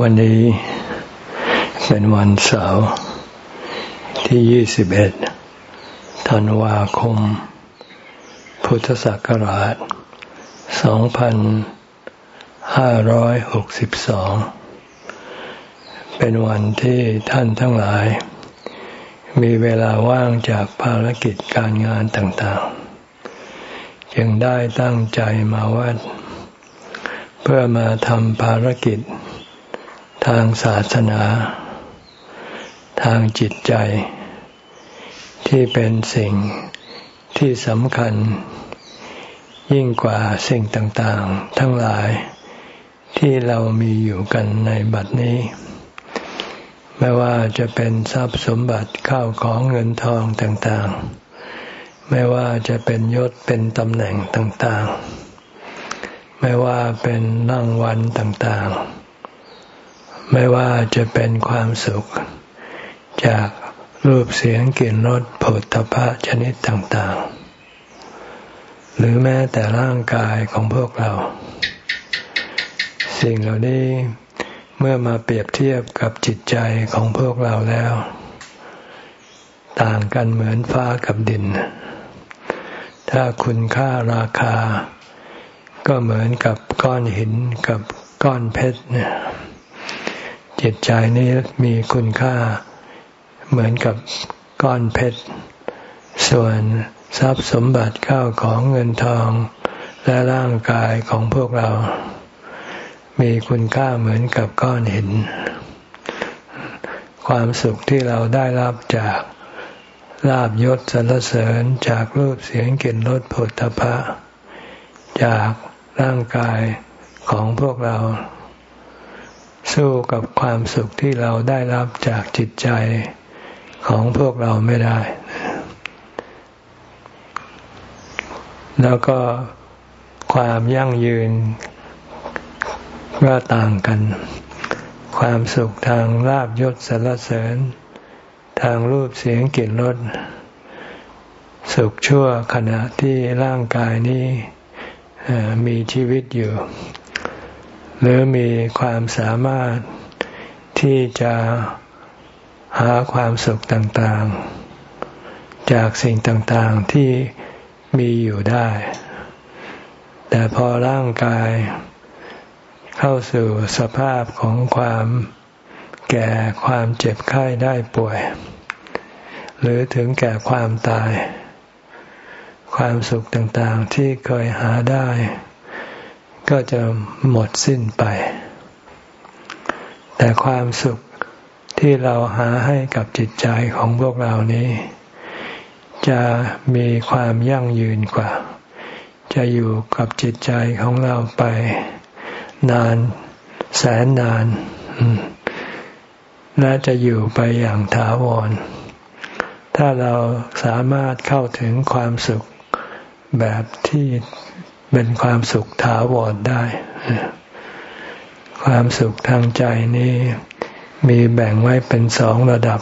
วันนี้เป็นวันเสาร์ที่ 21 ธันวาคม พุทธศักราช 2562 เป็นวันที่ท่านทั้งหลาย มีเวลาว่างจากภารกิจการงานต่างๆ จึงได้ตั้งใจมาวัด เพื่อมาทำภารกิจ ทางศาสนา ทางจิตใจ ที่เป็นสิ่งที่สำคัญ ยิ่งกว่าสิ่งต่างๆ ทั้งหลายที่เรามีอยู่กันในบัดนี้ ไม่ว่าจะเป็นทรัพย์สมบัติเข้าของเงินทองต่างๆ ไม่ว่าจะเป็นยศเป็นตำแหน่งต่างๆ ไม่ว่าเป็นรางวัลต่างๆ ไม่ว่าจะเป็นความสุข จากรูปเสียงกลิ่นรสผลตภะชนิดต่างๆ หรือแม้แต่ร่างกายของพวกเรา สิ่งเหล่านี้เมื่อมาเปรียบเทียบกับจิตใจของพวกเราแล้ว ต่างกันเหมือนฟ้ากับดิน ถ้าคุณค่าราคา ก็เหมือนกับก้อนหินกับก้อนเพชรเนี่ย จิตใจนี้มีคุณค่าเหมือนกับก้อนเพชร ส่วนทรัพย์สมบัติข้าวของเงินทองและร่างกายของพวกเรา มีคุณค่าเหมือนกับก้อนหิน ความสุขที่เราได้รับจากลาบยศสรรเสริญจากรูปเสียงกลิ่นรสผลทพะจากร่างกายของพวกเรา สู้กับความสุขที่เราได้รับจากจิตใจของพวกเราไม่ได้ แล้วก็ความยั่งยืนก็ต่างกัน ความสุขทางลาบยศสรรเสริญ ทางรูปเสียงกลิ่นรสสุขชั่วขณะที่ร่างกายนี้มีชีวิตอยู่ หรือมีความสามารถที่จะหาความสุขต่างๆ จากสิ่งต่างๆที่มีอยู่ได้ แต่พอร่างกายเข้าสู่สภาพของความแก่ความเจ็บไข้ได้ป่วย หรือถึงแก่ความตาย ความสุขต่างๆที่เคยหาได้ ก็จะหมดสิ้นไป แต่ความสุขที่เราหาให้กับจิตใจของพวกเรานี้ จะมีความยั่งยืนกว่า จะอยู่กับจิตใจของเราไป นานแสนนาน และจะอยู่ไปอย่างถาวร ถ้าเราสามารถเข้าถึงความสุขแบบที่ เป็นความสุขถาวรได้ ความสุขทางใจนี้มีแบ่งไว้เป็นสองระดับ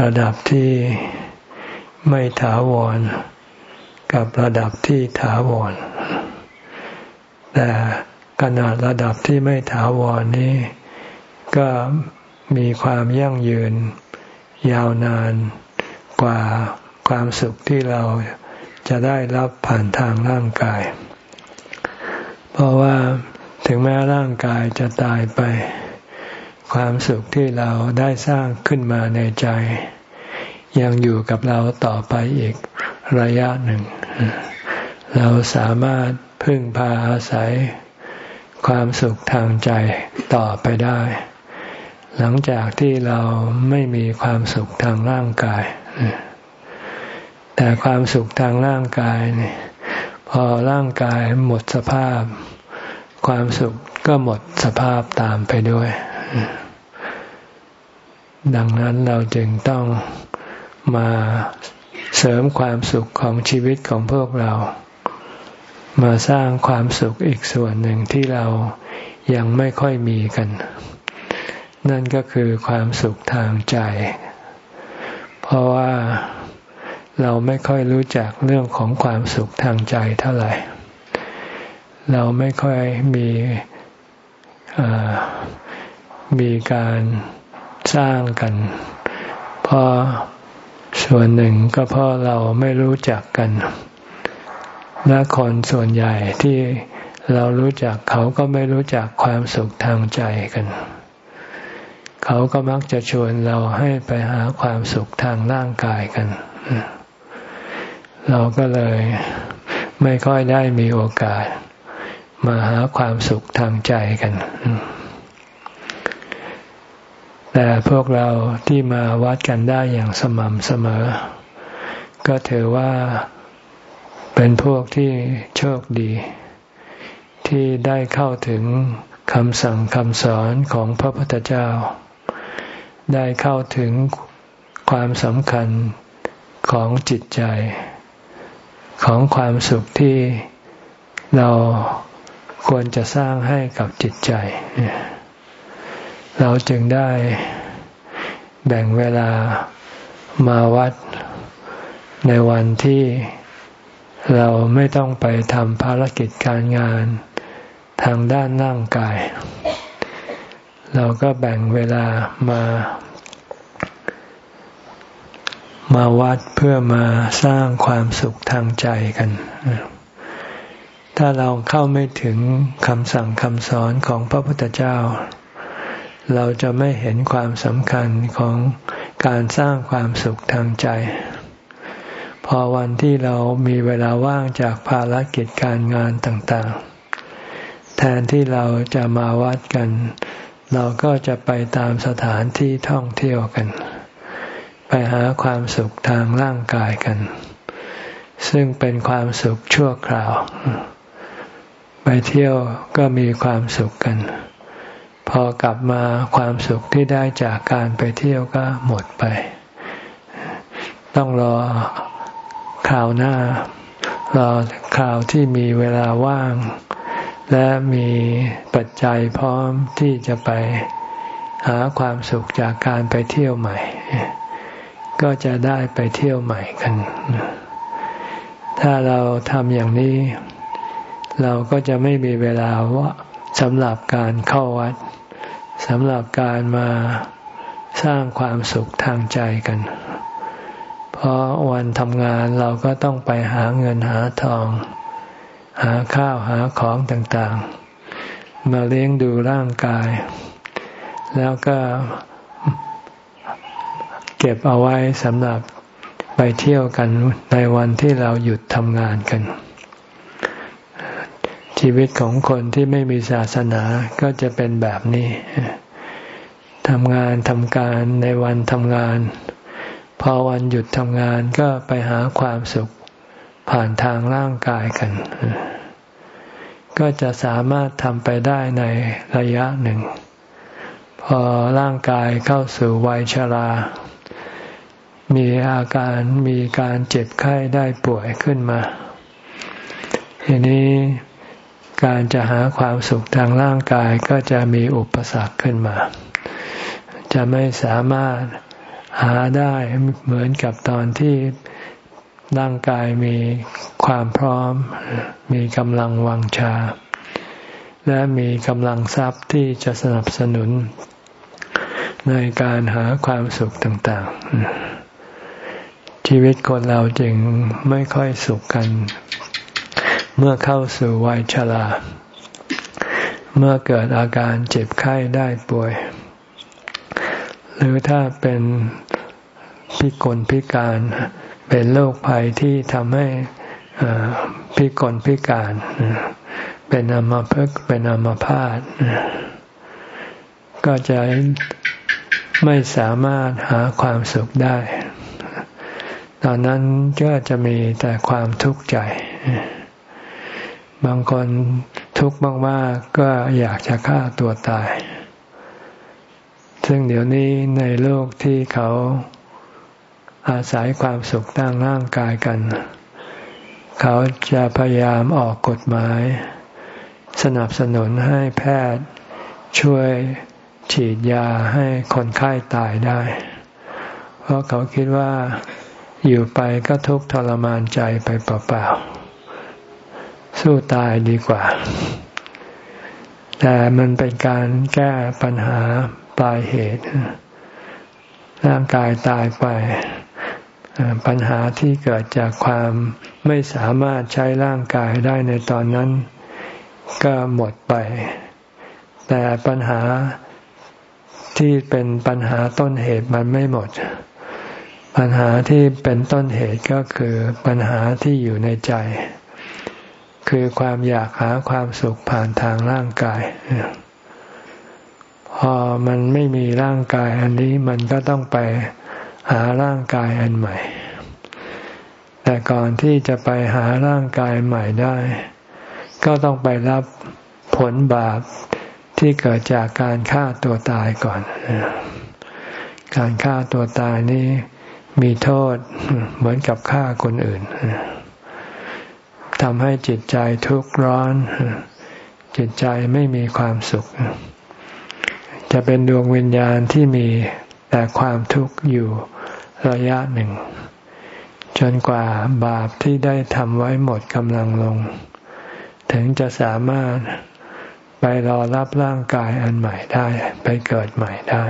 ระดับที่ไม่ถาวร กับระดับที่ถาวร แต่ขนาดระดับที่ไม่ถาวรนี้ ก็มีความยั่งยืนยาวนานกว่าความสุขที่เรา จะได้รับผ่านทางร่างกาย เพราะว่าถึงแม้ร่างกายจะตายไป ความสุขที่เราได้สร้างขึ้นมาในใจ ยังอยู่กับเราต่อไปอีกระยะหนึ่ง เราสามารถพึ่งพาอาศัย ความสุขทางใจต่อไปได้ หลังจากที่เราไม่มีความสุขทางร่างกาย แต่ความสุขทางร่างกายเนี่ยพอร่างกายหมดสภาพ ความสุขก็หมดสภาพตามไปด้วย ดังนั้นเราจึงต้องมาเสริมความสุขของชีวิตของพวกเรา มาสร้างความสุขอีกส่วนหนึ่งที่เรายังไม่ค่อยมีกัน นั่นก็คือความสุขทางใจ เพราะว่า เราไม่ค่อยรู้จักเรื่องของความสุขทางใจเท่าไหร่ เราไม่ค่อยมีมีการสร้างกัน เพราะส่วนหนึ่งก็เพราะเราไม่รู้จักกันและคนส่วนใหญ่ที่เรารู้จักเขาก็ไม่รู้จักความสุขทางใจกัน เขาก็มักจะชวนเราให้ไปหาความสุขทางร่างกายกัน เราก็เลยไม่ค่อยได้มีโอกาส มาหาความสุขทางใจกัน แต่พวกเราที่มาวัดกันได้อย่างสม่ำเสมอ ก็ถือว่าเป็นพวกที่โชคดี ที่ได้เข้าถึงคำสั่งคำสอนของพระพุทธเจ้า ได้เข้าถึงความสำคัญของจิตใจ ของความสุขที่เราควรจะสร้างให้กับจิตใจ เราจึงได้แบ่งเวลามาวัดในวันที่เราไม่ต้องไปทำภารกิจการงานทางด้านร่างกาย เราก็แบ่งเวลามา มาวัดเพื่อมาสร้างความสุขทางใจกัน ถ้าเราเข้าไม่ถึงคำสั่งคำสอนของพระพุทธเจ้า เราจะไม่เห็นความสำคัญของการสร้างความสุขทางใจ พอวันที่เรามีเวลาว่างจากภารกิจการงานต่างๆ แทนที่เราจะมาวัดกัน เราก็จะไปตามสถานที่ท่องเที่ยวกัน ไปหาความสุขทางร่างกายกัน ซึ่งเป็นความสุขชั่วคราว ไปเที่ยวก็มีความสุขกัน พอกลับมาความสุขที่ได้จากการไปเที่ยวก็หมดไป ต้องรอคราวหน้ารอคราวที่มีเวลาว่าง และมีปัจจัยพร้อมที่จะไปหาความสุขจากการไปเที่ยวใหม่ ก็จะได้ไปเที่ยวใหม่กัน ถ้าเราทำอย่างนี้ เราก็จะไม่มีเวลาว่าสำหรับการเข้าวัดสำหรับการมาสร้างความสุขทางใจกัน เพราะวันทำงานเราก็ต้องไปหาเงินหาทอง หาข้าวหาของต่างๆ มาเลี้ยงดูร่างกาย แล้วก็ เก็บเอาไว้สำหรับไปเที่ยวกันในวันที่เราหยุดทำงานกัน ชีวิตของคนที่ไม่มีศาสนาก็จะเป็นแบบนี้ทำงานทำการในวันทำงาน พอวันหยุดทำงานก็ไปหาความสุขผ่านทางร่างกายกัน ก็จะสามารถทำไปได้ในระยะหนึ่ง พอร่างกายเข้าสู่วัยชรา มีอาการมีการเจ็บไข้ได้ป่วยขึ้นมาทีนี้การจะหาความสุขทางร่างกายก็จะมีอุปสรรคขึ้นมา จะไม่สามารถหาได้เหมือนกับตอนที่ร่างกายมีความพร้อม มีกำลังวังชา และมีกำลังทรัพย์ที่จะสนับสนุน ในการหาความสุขต่าง ๆ ชีวิตคนเราจึงไม่ค่อยสุขกัน เมื่อเข้าสู่วัยชราเมื่อเกิดอาการเจ็บไข้ได้ป่วย หรือถ้าเป็นพิกลพิการเป็นโรคภัยที่ทำให้พิกลพิการ เป็นอมภพเป็นอมพาตก็จะไม่สามารถหาความสุขได้ ตอนนั้นก็จะมีแต่ความทุกข์ใจ บางคนทุกข์มากๆก็อยากจะฆ่าตัวตาย ซึ่งเดี๋ยวนี้ในโลกที่เขาอาศัยความสุขทางร่างกายกัน เขาจะพยายามออกกฎหมาย สนับสนุนให้แพทย์ช่วยฉีดยาให้คนไข้ตายได้ เพราะเขาคิดว่า อยู่ไปก็ทุกข์ทรมานใจไปเปล่าๆสู้ตายดีกว่า แต่มันเป็นการแก้ปัญหาปลายเหตุ ร่างกายตายไป ปัญหาที่เกิดจากความไม่สามารถใช้ร่างกายได้ในตอนนั้น ก็หมดไป แต่ปัญหาที่เป็นปัญหาต้นเหตุมันไม่หมด ปัญหาที่เป็นต้นเหตุก็คือปัญหาที่อยู่ในใจ คือความอยากหาความสุขผ่านทางร่างกาย พอมันไม่มีร่างกายอันนี้มันก็ต้องไปหาร่างกายอันใหม่ แต่ก่อนที่จะไปหาร่างกายใหม่ได้ ก็ต้องไปรับผลบาปที่เกิดจากการฆ่าตัวตายก่อน การฆ่าตัวตายนี้ มีโทษเหมือนกับฆ่าคนอื่นทำให้จิตใจทุกข์ร้อน จิตใจไม่มีความสุข จะเป็นดวงวิญญาณที่มีแต่ความทุกข์อยู่ระยะหนึ่ง จนกว่าบาปที่ได้ทำไว้หมดกำลังลง ถึงจะสามารถไปรอรับร่างกายอันใหม่ได้ ไปเกิดใหม่ได้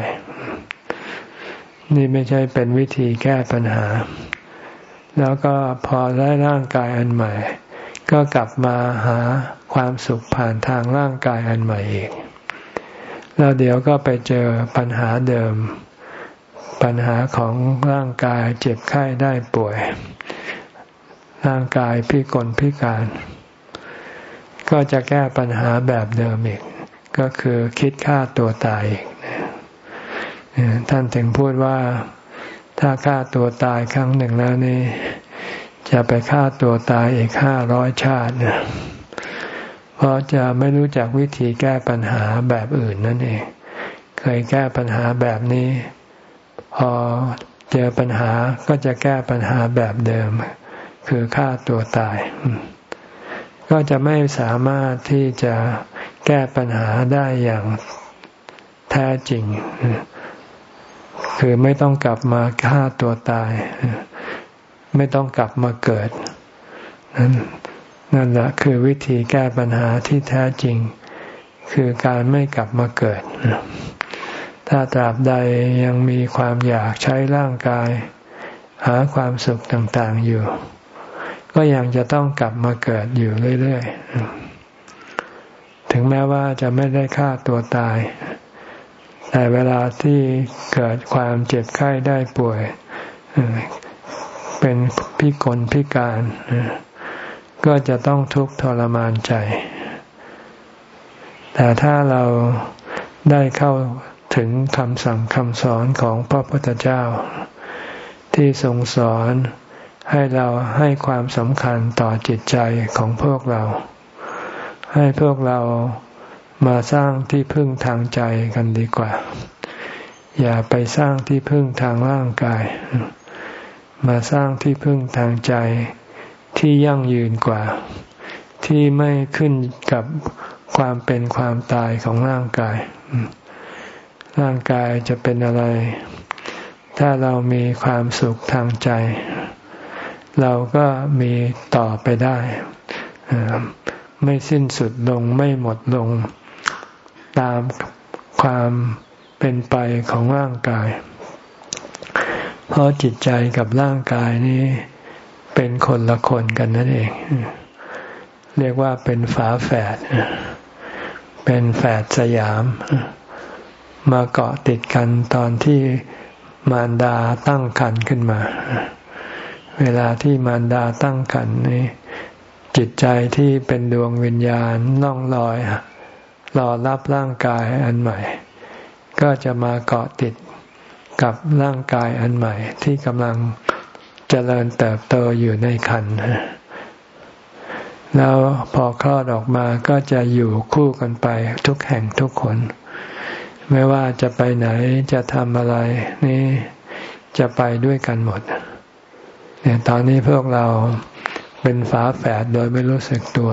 นี่ไม่ใช่เป็นวิธีแก้ปัญหา แล้วก็พอได้ร่างกายอันใหม่ ก็กลับมาหาความสุขผ่านทางร่างกายอันใหม่อีก แล้วเดี๋ยวก็ไปเจอปัญหาเดิม ปัญหาของร่างกายเจ็บไข้ได้ป่วย ร่างกายพิกลพิการ ก็จะแก้ปัญหาแบบเดิมอีก ก็คือคิดฆ่าตัวตายอีก ท่านถึงพูดว่าถ้าฆ่าตัวตายครั้งหนึ่งแล้วนี่จะไปฆ่าตัวตายอีกห้าร้อยชาติเพราะจะไม่รู้จักวิธีแก้ปัญหาแบบอื่นนั่นเอง เคยแก้ปัญหาแบบนี้ พอเจอปัญหาก็จะแก้ปัญหาแบบเดิม คือฆ่าตัวตาย ก็จะไม่สามารถที่จะแก้ปัญหาได้อย่างแท้จริง คือไม่ต้องกลับมาฆ่าตัวตาย ไม่ต้องกลับมาเกิด นั่นนั่นแหละคือวิธีแก้ปัญหาที่แท้จริง คือการไม่กลับมาเกิด ถ้าตราบใดยังมีความอยากใช้ร่างกาย หาความสุขต่างๆอยู่ ก็ยังจะต้องกลับมาเกิดอยู่เรื่อยๆ ถึงแม้ว่าจะไม่ได้ฆ่าตัวตาย แต่เวลาที่เกิดความเจ็บไข้ได้ป่วย เป็นพิกลพิการ ก็จะต้องทุกข์ทรมานใจ แต่ถ้าเราได้เข้าถึงคำสั่งคำสอนของพระพุทธเจ้า ที่ทรงสอนให้เราให้ความสำคัญต่อจิตใจของพวกเรา ให้พวกเรา มาสร้างที่พึ่งทางใจกันดีกว่า อย่าไปสร้างที่พึ่งทางร่างกาย มาสร้างที่พึ่งทางใจที่ยั่งยืนกว่า ที่ไม่ขึ้นกับความเป็นความตายของร่างกาย ร่างกายจะเป็นอะไร ถ้าเรามีความสุขทางใจ เราก็มีต่อไปได้ ไม่สิ้นสุดลงไม่หมดลง ตามความเป็นไปของร่างกาย เพราะจิตใจกับร่างกายนี้เป็นคนละคนกันนั่นเอง เรียกว่าเป็นฝาแฝด เป็นแฝดสยาม มาเกาะติดกันตอนที่มารดาตั้งคันขึ้นมา เวลาที่มารดาตั้งครรภ์นี้ จิตใจที่เป็นดวงวิญญาณล่องลอย รอรับร่างกายอันใหม่ ก็จะมาเกาะติดกับร่างกายอันใหม่ ที่กำลังเจริญเติบโตอยู่ในคันแล้วพอคลอดออกมาก็จะอยู่คู่กันไปทุกแห่งทุกคน ไม่ว่าจะไปไหนจะทำอะไร นี่จะไปด้วยกันหมดเนี่ยตอนนี้พวกเราเป็นฝาแฝดโดยไม่รู้สึกตัว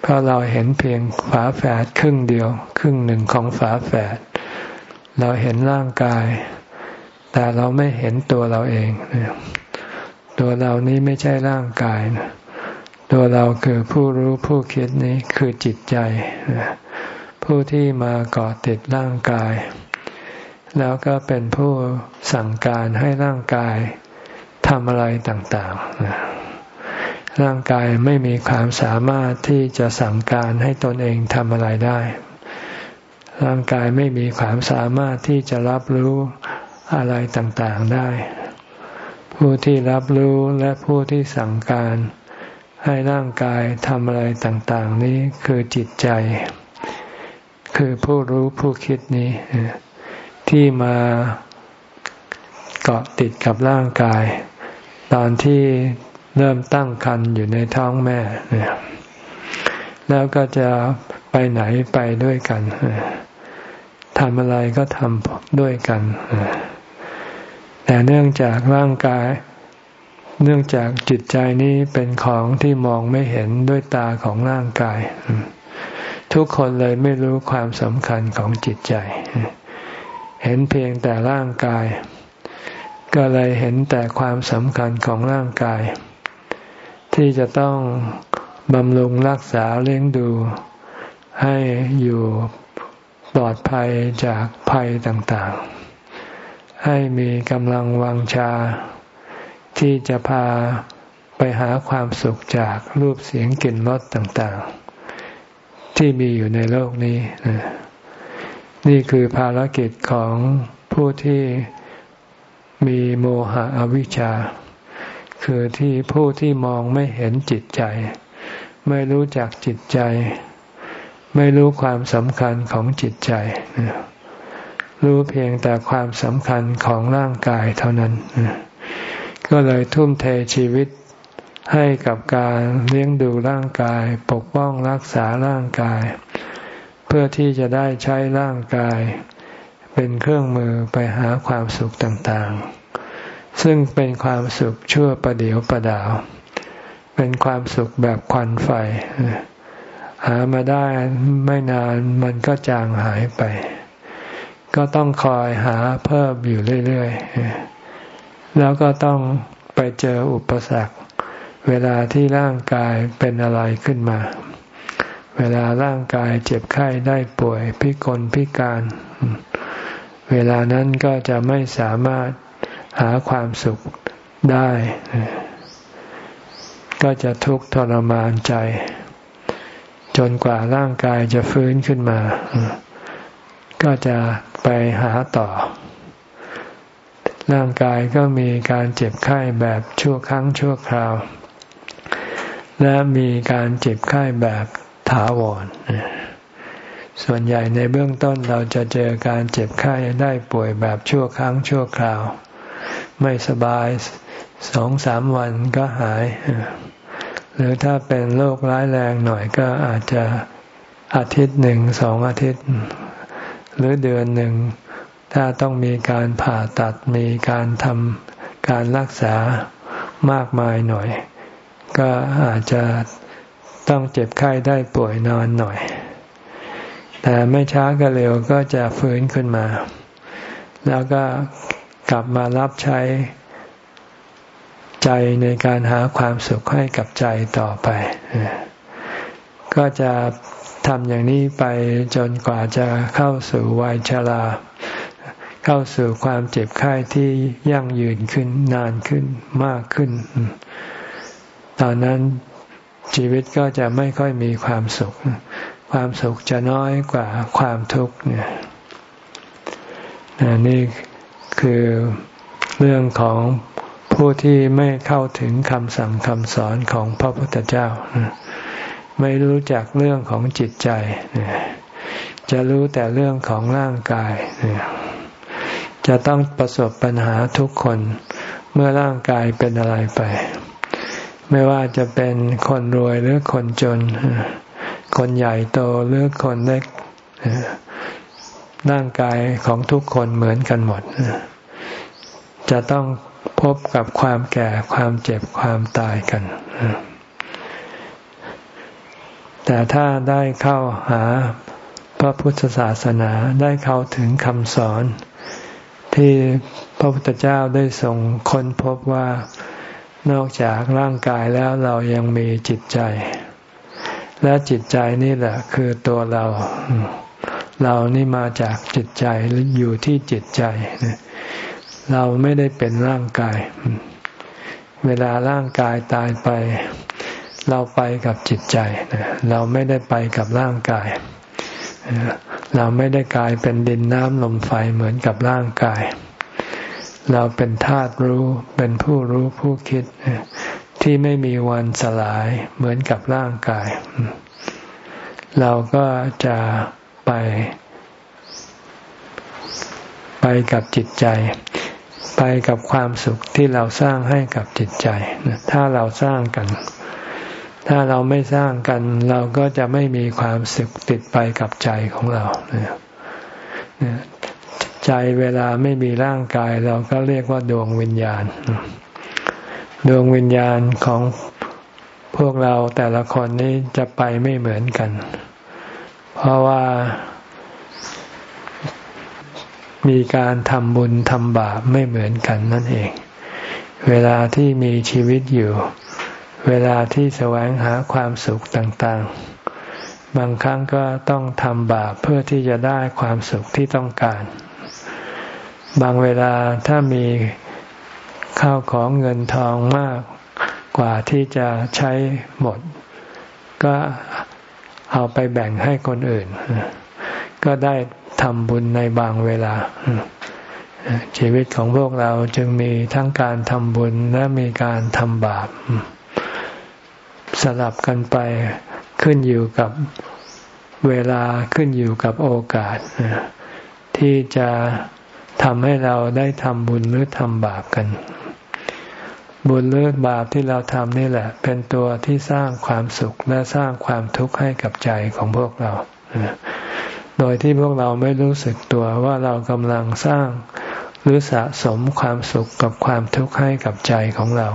เพราะเราเห็นเพียงฝาแฝดครึ่งเดียว ครึ่งหนึ่งของฝาแฝดเราเห็นร่างกาย แต่เราไม่เห็นตัวเราเองตัวเรานี้ไม่ใช่ร่างกายตัวเราคือผู้รู้ผู้คิดนี้คือจิตใจผผู้ที่มาเกาะติดร่างกาย แล้วก็เป็นผู้สั่งการให้ร่างกายทำอะไรต่างๆ ร่างกายไม่มีความสามารถที่จะสั่งการให้ตนเองทำอะไรได้ ร่างกายไม่มีความสามารถที่จะรับรู้อะไรต่างๆได้ ผู้ที่รับรู้และผู้ที่สั่งการให้ร่างกายทำอะไรต่างๆ นี้คือจิตใจ คือผู้รู้ผู้คิดนี้ ที่มาเกาะติดกับร่างกาย ตอนที่ เริ่มตั้งครรภ์อยู่ในท้องแม่แล้วก็จะไปไหนไปด้วยกันทำอะไรก็ทำด้วยกันแต่เนื่องจากร่างกาย เนื่องจากจิตใจนี้เป็นของที่มองไม่เห็นด้วยตาของร่างกาย ทุกคนเลยไม่รู้ความสำคัญของจิตใจ เห็นเพียงแต่ร่างกาย ก็เลยเห็นแต่ความสำคัญของร่างกาย ที่จะต้องบำรุงรักษาเลี้ยงดู ให้อยู่ปลอดภัยจากภัยต่างๆ ให้มีกำลังวังชา ที่จะพาไปหาความสุขจากรูปเสียงกลิ่นรสต่างๆ ที่มีอยู่ในโลกนี้ นี่คือภารกิจของผู้ที่มีโมหะอวิชชา คือที่ผู้ที่มองไม่เห็นจิตใจ ไม่รู้จักจิตใจ ไม่รู้ความสำคัญของจิตใจ รู้เพียงแต่ความสำคัญของร่างกายเท่านั้น ก็เลยทุ่มเทชีวิตให้กับการเลี้ยงดูร่างกาย ปกป้องรักษาร่างกาย เพื่อที่จะได้ใช้ร่างกาย เป็นเครื่องมือไปหาความสุขต่างๆ ซึ่งเป็นความสุขชั่วประเดียวประดาว เป็นความสุขแบบควันไฟ หามาได้ไม่นานมันก็จางหายไป ก็ต้องคอยหาเพิ่มอยู่เรื่อยๆ แล้วก็ต้องไปเจออุปสรรค เวลาที่ร่างกายเป็นอะไรขึ้นมา เวลาร่างกายเจ็บไข้ได้ป่วยพิกลพิการ เวลานั้นก็จะไม่สามารถ หาความสุขได้ ก็จะทุกข์ทรมานใจ จนกว่าร่างกายจะฟื้นขึ้นมา ก็จะไปหาต่อ ร่างกายก็มีการเจ็บไข้แบบชั่วครั้งชั่วคราว และมีการเจ็บไข้แบบถาวรส่วนใหญ่ในเบื้องต้นเราจะเจอการเจ็บไข้ได้ป่วยแบบชั่วครั้งชั่วคราว ไม่สบายสองสามวันก็หาย หรือถ้าเป็นโรคร้ายแรงหน่อยก็อาจจะอาทิตย์หนึ่งสองอาทิตย์ หรือเดือนหนึ่ง ถ้าต้องมีการผ่าตัดมีการทำการรักษามากมายหน่อย ก็อาจจะต้องเจ็บไข้ได้ป่วยนอนหน่อย แต่ไม่ช้าก็เร็วก็จะฟื้นขึ้นมา แล้วก็ กลับมารับใช้ใจในการหาความสุขให้กับใจต่อไป ก็จะทำอย่างนี้ไปจนกว่าจะเข้าสู่วัยชรา เข้าสู่ความเจ็บไข้ที่ยั่งยืนขึ้นนานขึ้นมากขึ้น ตอนนั้นชีวิตก็จะไม่ค่อยมีความสุข ความสุขจะน้อยกว่าความทุกข์เนี่ยนี่ คือเรื่องของผู้ที่ไม่เข้าถึงคำสั่งคำสอนของพระพุทธเจ้า ไม่รู้จักเรื่องของจิตใจ จะรู้แต่เรื่องของร่างกาย จะต้องประสบปัญหาทุกคนเมื่อร่างกายเป็นอะไรไป ไม่ว่าจะเป็นคนรวยหรือคนจน คนใหญ่โตหรือคนเล็ก ร่างกายของทุกคนเหมือนกันหมด จะต้องพบกับความแก่ความเจ็บความตายกัน แต่ถ้าได้เข้าหาพระพุทธศาสนาได้เข้าถึงคำสอน ที่พระพุทธเจ้าได้ส่งค้นพบว่านอกจากร่างกายแล้วเรายังมีจิตใจ และจิตใจนี่แหละคือตัวเรา เรานี่มาจากจิตใจหรืออยู่ที่จิตใจ เราไม่ได้เป็นร่างกาย เวลาร่างกายตายไป เราไปกับจิตใจ เราไม่ได้ไปกับร่างกาย เราไม่ได้กลายเป็นดินน้ำลมไฟเหมือนกับร่างกาย เราเป็นธาตุรู้เป็นผู้รู้ผู้คิดที่ไม่มีวันสลายเหมือนกับร่างกาย เราก็จะ ไป ไปกับจิตใจ ไปกับความสุขที่เราสร้างให้กับจิตใจ ถ้าเราสร้างกัน ถ้าเราไม่สร้างกัน เราก็จะไม่มีความสุขติดไปกับใจของเราใจเวลาไม่มีร่างกาย เราก็เรียกว่าดวงวิญญาณ ดวงวิญญาณของพวกเราแต่ละคนนี้จะไปไม่เหมือนกัน เพราะว่า มีการทำบุญทำบาปไม่เหมือนกันนั่นเอง เวลาที่มีชีวิตอยู่ เวลาที่แสวงหาความสุขต่างๆ บางครั้งก็ต้องทำบาปเพื่อที่จะได้ความสุขที่ต้องการ บางเวลาถ้ามีข้าวของเงินทองมากกว่าที่จะใช้หมด ก็ เอาไปแบ่งให้คนอื่น ก็ได้ทำบุญในบางเวลา ชีวิตของพวกเราจึงมีทั้งการทำบุญและมีการทำบาป สลับกันไปขึ้นอยู่กับเวลาขึ้นอยู่กับโอกาส ที่จะทำให้เราได้ทำบุญหรือทำบาปกัน บุญหรือบาปที่เราทำนี่แหละ เป็นตัวที่สร้างความสุขและสร้างความทุกข์ให้กับใจของพวกเรา โดยที่พวกเราไม่รู้สึกตัวว่าเรากำลังสร้างหรือสะสมความสุขกับความทุกข์ให้กับใจของเรา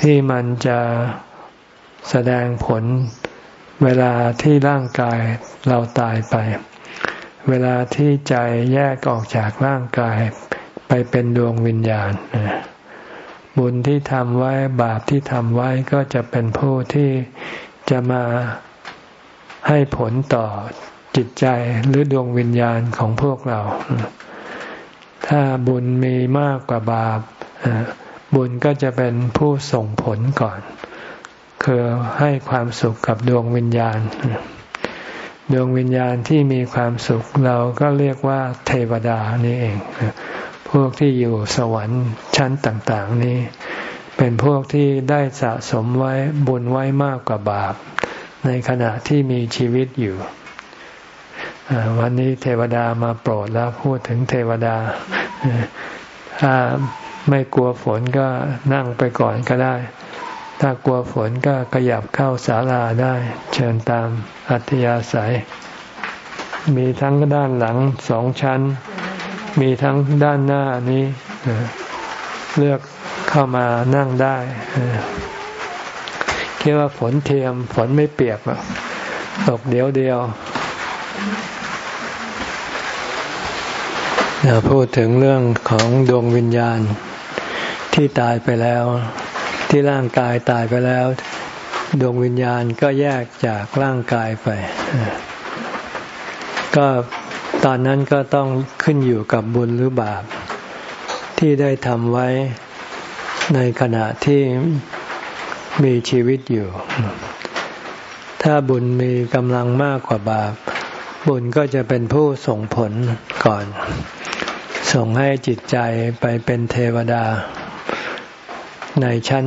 ที่มันจะแสดงผลเวลาที่ร่างกายเราตายไป เวลาที่ใจแยกออกจากร่างกายไปเป็นดวงวิญญาณ บุญที่ทำไว้บาปที่ทำไว้ก็จะเป็นผู้ที่จะมาให้ผลต่อจิตใจหรือดวงวิญญาณของพวกเรา ถ้าบุญมีมากกว่าบาป บุญก็จะเป็นผู้ส่งผลก่อน คือให้ความสุขกับดวงวิญญาณ ดวงวิญญาณที่มีความสุขเราก็เรียกว่าเทวดานี่เอง พวกที่อยู่สวรรค์ชั้นต่าง ๆ นี้ เป็นพวกที่ได้สะสมไว้บุญไว้มากกว่าบาป ในขณะที่มีชีวิตอยู่ วันนี้เทวดามาโปรดแล้วพูดถึงเทวดา ถ้าไม่กลัวฝนก็นั่งไปก่อนก็ได้ ถ้ากลัวฝนก็ขยับเข้าศาลาได้ เชิญตามอัธยาศัย มีทั้งด้านหลังสองชั้น มีทั้งด้านหน้านี้ เลือกเข้ามานั่งได้คิดว่าฝนเทียม ฝนไม่เปียกตกเดียวเดียวพูดถึงเรื่องของดวงวิญญาณที่ตายไปแล้ว ที่ร่างกายตายไปแล้ว ดวงวิญญาณก็แยกจากร่างกายไป ก็ ตอนนั้นก็ต้องขึ้นอยู่กับบุญหรือบาป ที่ได้ทำไว้ในขณะที่มีชีวิตอยู่ ถ้าบุญมีกำลังมากกว่าบาป บุญก็จะเป็นผู้ส่งผลก่อน ส่งให้จิตใจไปเป็นเทวดา ในชั้น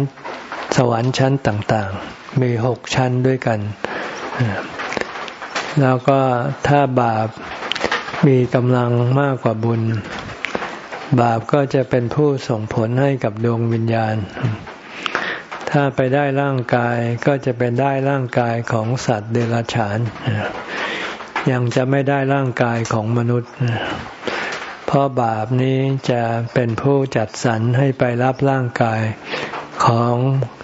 สวรรค์ชั้นต่าง ๆ มีหกชั้นด้วยกัน แล้วก็ถ้าบาป มีกำลังมากกว่าบุญ บาปก็จะเป็นผู้ส่งผลให้กับดวงวิญญาณ ถ้าไปได้ร่างกายก็จะเป็นได้ร่างกายของสัตว์เดรัจฉาน ยังจะไม่ได้ร่างกายของมนุษย์ เพราะบาปนี้จะเป็นผู้จัดสรรให้ไปรับร่างกายของ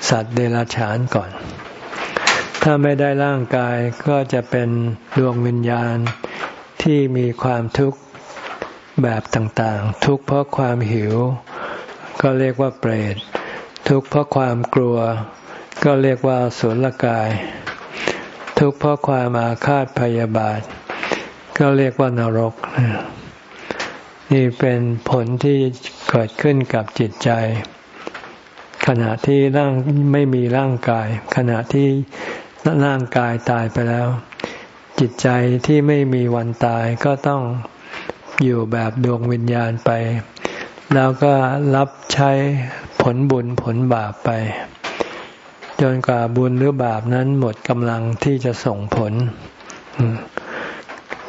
สัตว์เดรัจฉานก่อน ถ้าไม่ได้ร่างกายก็จะเป็นดวงวิญญาณ ที่มีความทุกข์แบบต่างๆ ทุกข์เพราะความหิว ก็เรียกว่าเปรต ทุกข์เพราะความกลัว ก็เรียกว่าสุลกาย ทุกข์เพราะความอาฆาตพยาบาท ก็เรียกว่านรก นี่เป็นผลที่เกิดขึ้นกับจิตใจ ขณะที่ร่างไม่มีร่างกาย ขณะที่ร่างกายตายไปแล้ว จิตใจที่ไม่มีวันตายก็ต้องอยู่แบบดวงวิญญาณไป แล้วก็รับใช้ผลบุญผลบาปไปจนกว่าบุญหรือบาปนั้นหมดกำลังที่จะส่งผล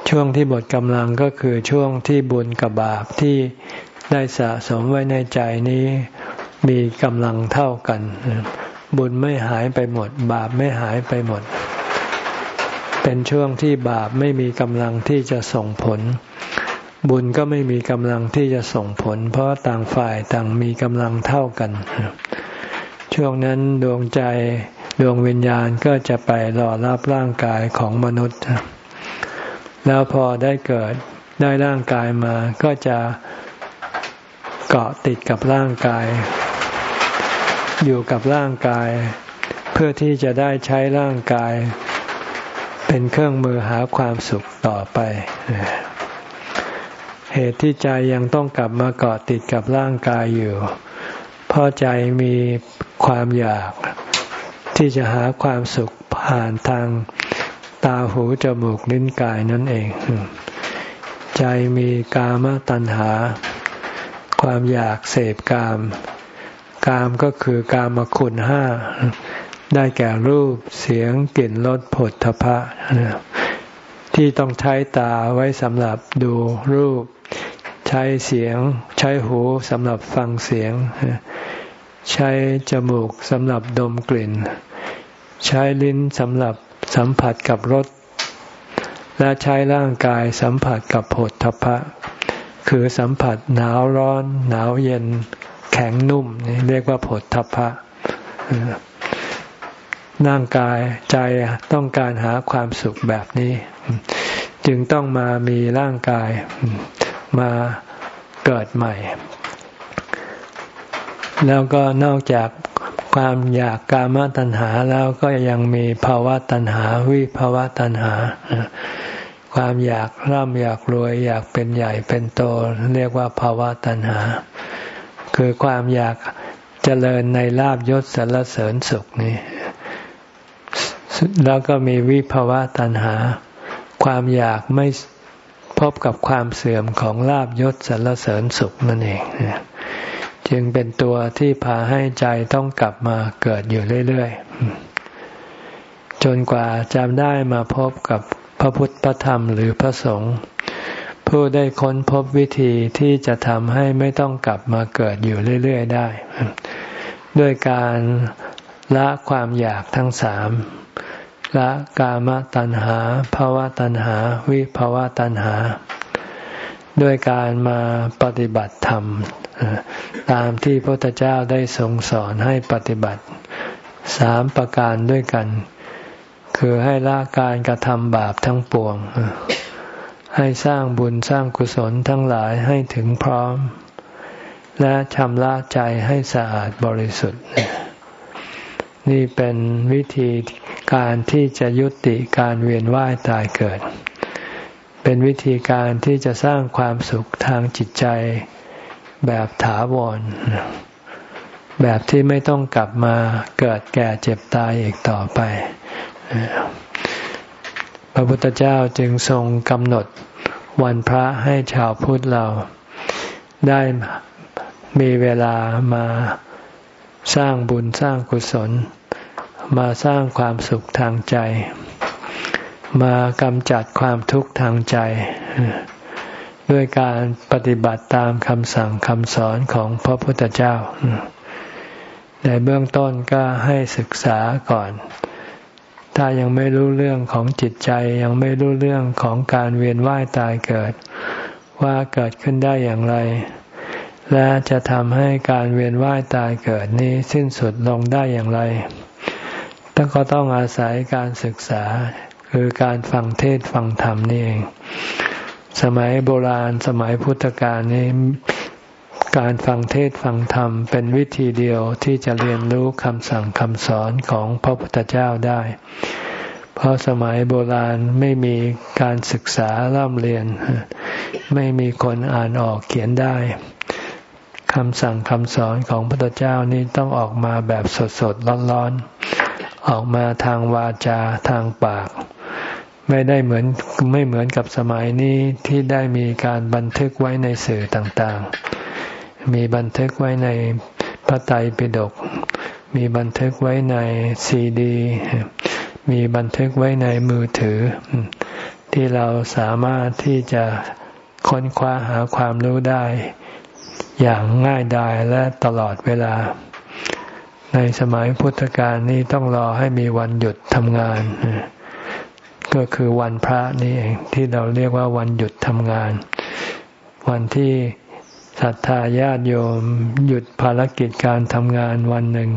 ช่วงที่หมดกำลังก็คือช่วงที่บุญกับบาปที่ได้สะสมไว้ในใจนี้มีกำลังเท่ากัน บุญไม่หายไปหมด บาปไม่หายไปหมด เป็นช่วงที่บาปไม่มีกำลังที่จะส่งผล บุญก็ไม่มีกำลังที่จะส่งผล เพราะต่างฝ่ายต่างมีกำลังเท่ากัน ช่วงนั้นดวงใจดวงวิญญาณก็จะไปรอรับร่างกายของมนุษย์ แล้วพอได้เกิดได้ร่างกายมาก็จะเกาะติดกับร่างกาย อยู่กับร่างกาย เพื่อที่จะได้ใช้ร่างกาย เป็นเครื่องมือหาความสุขต่อไป เหตุที่ใจยังต้องกลับมาเกาะติดกับร่างกายอยู่ เพราะใจมีความอยาก ที่จะหาความสุขผ่านทางตาหูจมูกลิ้นกายนั่นเอง ใจมีกามตัณหา ความอยากเสพกาม กามก็คือกามคุณห้า ได้แก่รูปเสียงกลิ่นรสผลทพะที่ต้องใช้ตาไว้สำหรับดูรูป ใช้เสียง ใช้หูสำหรับฟังเสียง ใช้จมูกสำหรับดมกลิ่น ใช้ลิ้นสำหรับสัมผัสกับรสและใช้ร่างกายสัมผัสกับผลทพะ คือสัมผัสหนาวร้อน หนาวเย็น แข็งนุ่มนี่เรียกว่าผลทัพพะ ร่างกายใจต้องการหาความสุขแบบนี้ จึงต้องมามีร่างกายมาเกิดใหม่ แล้วก็นอกจากความอยากกามตัณหาแล้วก็ยังมีภาวะตัณหาวิภาวะตัณหา ความอยากร่ำอยากรวย อยากเป็นใหญ่เป็นโต เรียกว่าภาวะตัณหา คือความอยากเจริญในลาบยศสรรเสริญสุขนี่ แล้วก็มีวิภาวะตัณหา ความอยากไม่พบกับความเสื่อมของลาบยศสรรเสริญสุขนั่นเองจึงเป็นตัวที่พาให้ใจต้องกลับมาเกิดอยู่เรื่อยๆ จนกว่าจะได้มาพบกับพระพุทธพระธรรมหรือพระสงฆ์ผู้ได้ค้นพบวิธีที่จะทำให้ไม่ต้องกลับมาเกิดอยู่เรื่อย ๆ ได้ ด้วยการละความอยากทั้งสาม ละกามตัณหาภาวะตัณหา วิภาวะตัณหา ด้วยการมาปฏิบัติธรรม ตามที่พระพุทธเจ้าได้ทรงสอนให้ปฏิบัติสามประการด้วยกัน คือให้ละการกระทำบาปทั้งปวง ให้สร้างบุญสร้างกุศลทั้งหลายให้ถึงพร้อม และชำระใจให้สะอาดบริสุทธิ์ นี่เป็นวิธีการที่จะยุติการเวียนว่ายตายเกิด เป็นวิธีการที่จะสร้างความสุขทางจิตใจแบบถาวร แบบที่ไม่ต้องกลับมาเกิดแก่เจ็บตายอีกต่อไป พระพุทธเจ้าจึงทรงกำหนดวันพระให้ชาวพุทธเราได้มีเวลามาสร้างบุญสร้างกุศล มาสร้างความสุขทางใจ มากำจัดความทุกข์ทางใจ ด้วยการปฏิบัติตามคำสั่งคำสอนของพระพุทธเจ้า ในเบื้องต้นก็ให้ศึกษาก่อน ถ้ายังไม่รู้เรื่องของจิตใจยังไม่รู้เรื่องของการเวียนว่ายตายเกิด ว่าเกิดขึ้นได้อย่างไรและจะทำให้การเวียนว่ายตายเกิดนี้สิ้นสุดลงได้อย่างไร ต้องก็ต้องอาศัยการศึกษาคือการฟังเทศฟังธรรมนี่เอง สมัยโบราณสมัยพุทธกาลนี้การฟังเทศฟังธรรมเป็นวิธีเดียวที่จะเรียนรู้คำสั่งคำสอนของพระพุทธเจ้าได้ เพราะสมัยโบราณไม่มีการศึกษาร่ำเรียน ไม่มีคนอ่านออกเขียนได้คำสั่งคำสอนของพระพุทธเจ้านี่ต้องออกมาแบบสดๆร้อนๆ ออกมาทางวาจาทางปาก ไม่ได้เหมือนไม่เหมือนกับสมัยนี้ที่ได้มีการบันทึกไว้ในสื่อต่างๆ มีบันทึกไว้ในพระไตรปิฎกมีบันทึกไว้ในซีดี มีบันทึกไว้ในมือถือ ที่เราสามารถที่จะค้นคว้าหาความรู้ได้ อย่างง่ายดายและตลอดเวลา ในสมัยพุทธกาลนี้ต้องรอให้มีวันหยุดทำงาน ก็คือวันพระนี่เองที่เราเรียกว่าวันหยุดทำงาน วันที่ศรัทธาญาติโยมหยุดภารกิจการทำงานวันหนึ่ง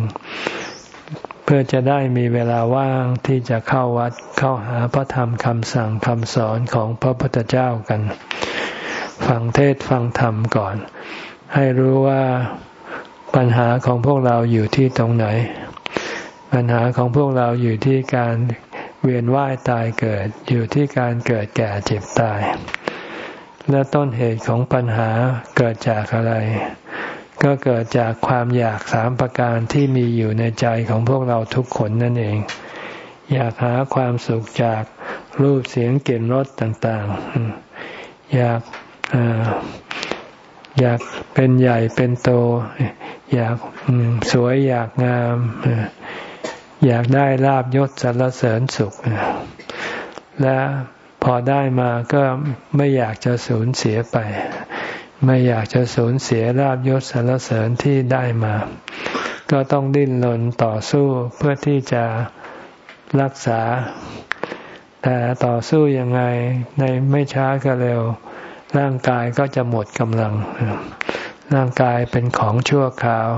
เพื่อจะได้มีเวลาว่างที่จะเข้าวัดเข้าหาพระธรรมคำสั่งคำสอนของพระพุทธเจ้ากัน ฟังเทศฟังธรรมก่อน ให้รู้ว่า ปัญหาของพวกเราอยู่ที่ตรงไหน ปัญหาของพวกเราอยู่ที่การเวียนว่ายตายเกิด อยู่ที่การเกิดแก่เจ็บตาย และต้นเหตุของปัญหาเกิดจากอะไร ก็เกิดจากความอยากสามประการที่มีอยู่ในใจของพวกเราทุกคนนั่นเอง อยากหาความสุขจากรูปเสียงกลิ่นรสต่าง ๆ อยาก อยากเป็นใหญ่เป็นโต อยากสวยอยากงาม อยากได้ลาบยศสรรเสริญสุข และพอได้มาก็ไม่อยากจะสูญเสียไป ไม่อยากจะสูญเสียลาบยศสรรเสริญที่ได้มา ก็ต้องดิ้นรนต่อสู้เพื่อที่จะรักษา แต่ต่อสู้ยังไงในไม่ช้าก็เร็ว ร่างกายก็จะหมดกำลัง ร่างกายเป็นของชั่วคราว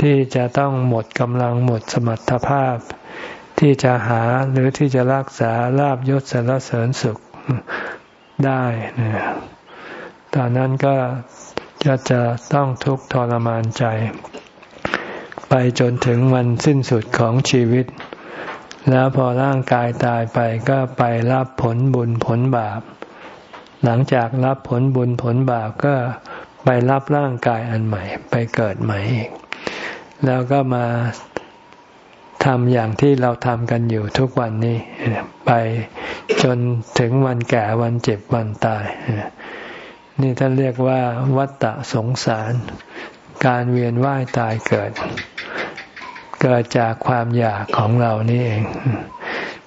ที่จะต้องหมดกำลังหมดสมรรถภาพ ที่จะหาหรือที่จะรักษาลาบยศสารเสริญสุขได้นะตอนนั้นก็จะจะต้องทุกข์ทรมานใจ ไปจนถึงวันสิ้นสุดของชีวิต แล้วพอร่างกายตายไปก็ไปรับผลบุญผลบาป หลังจากรับผลบุญผลบาปก็ไปรับร่างกายอันใหม่ ไปเกิดใหม่อีก แล้วก็มาทำอย่างที่เราทำกันอยู่ทุกวันนี้ ไปจนถึงวันแก่วันเจ็บวันตาย นี่ท่านเรียกว่าวัฏฏะสงสาร การเวียนว่ายตายเกิด เกิดจากความอยากของเรานี่เอง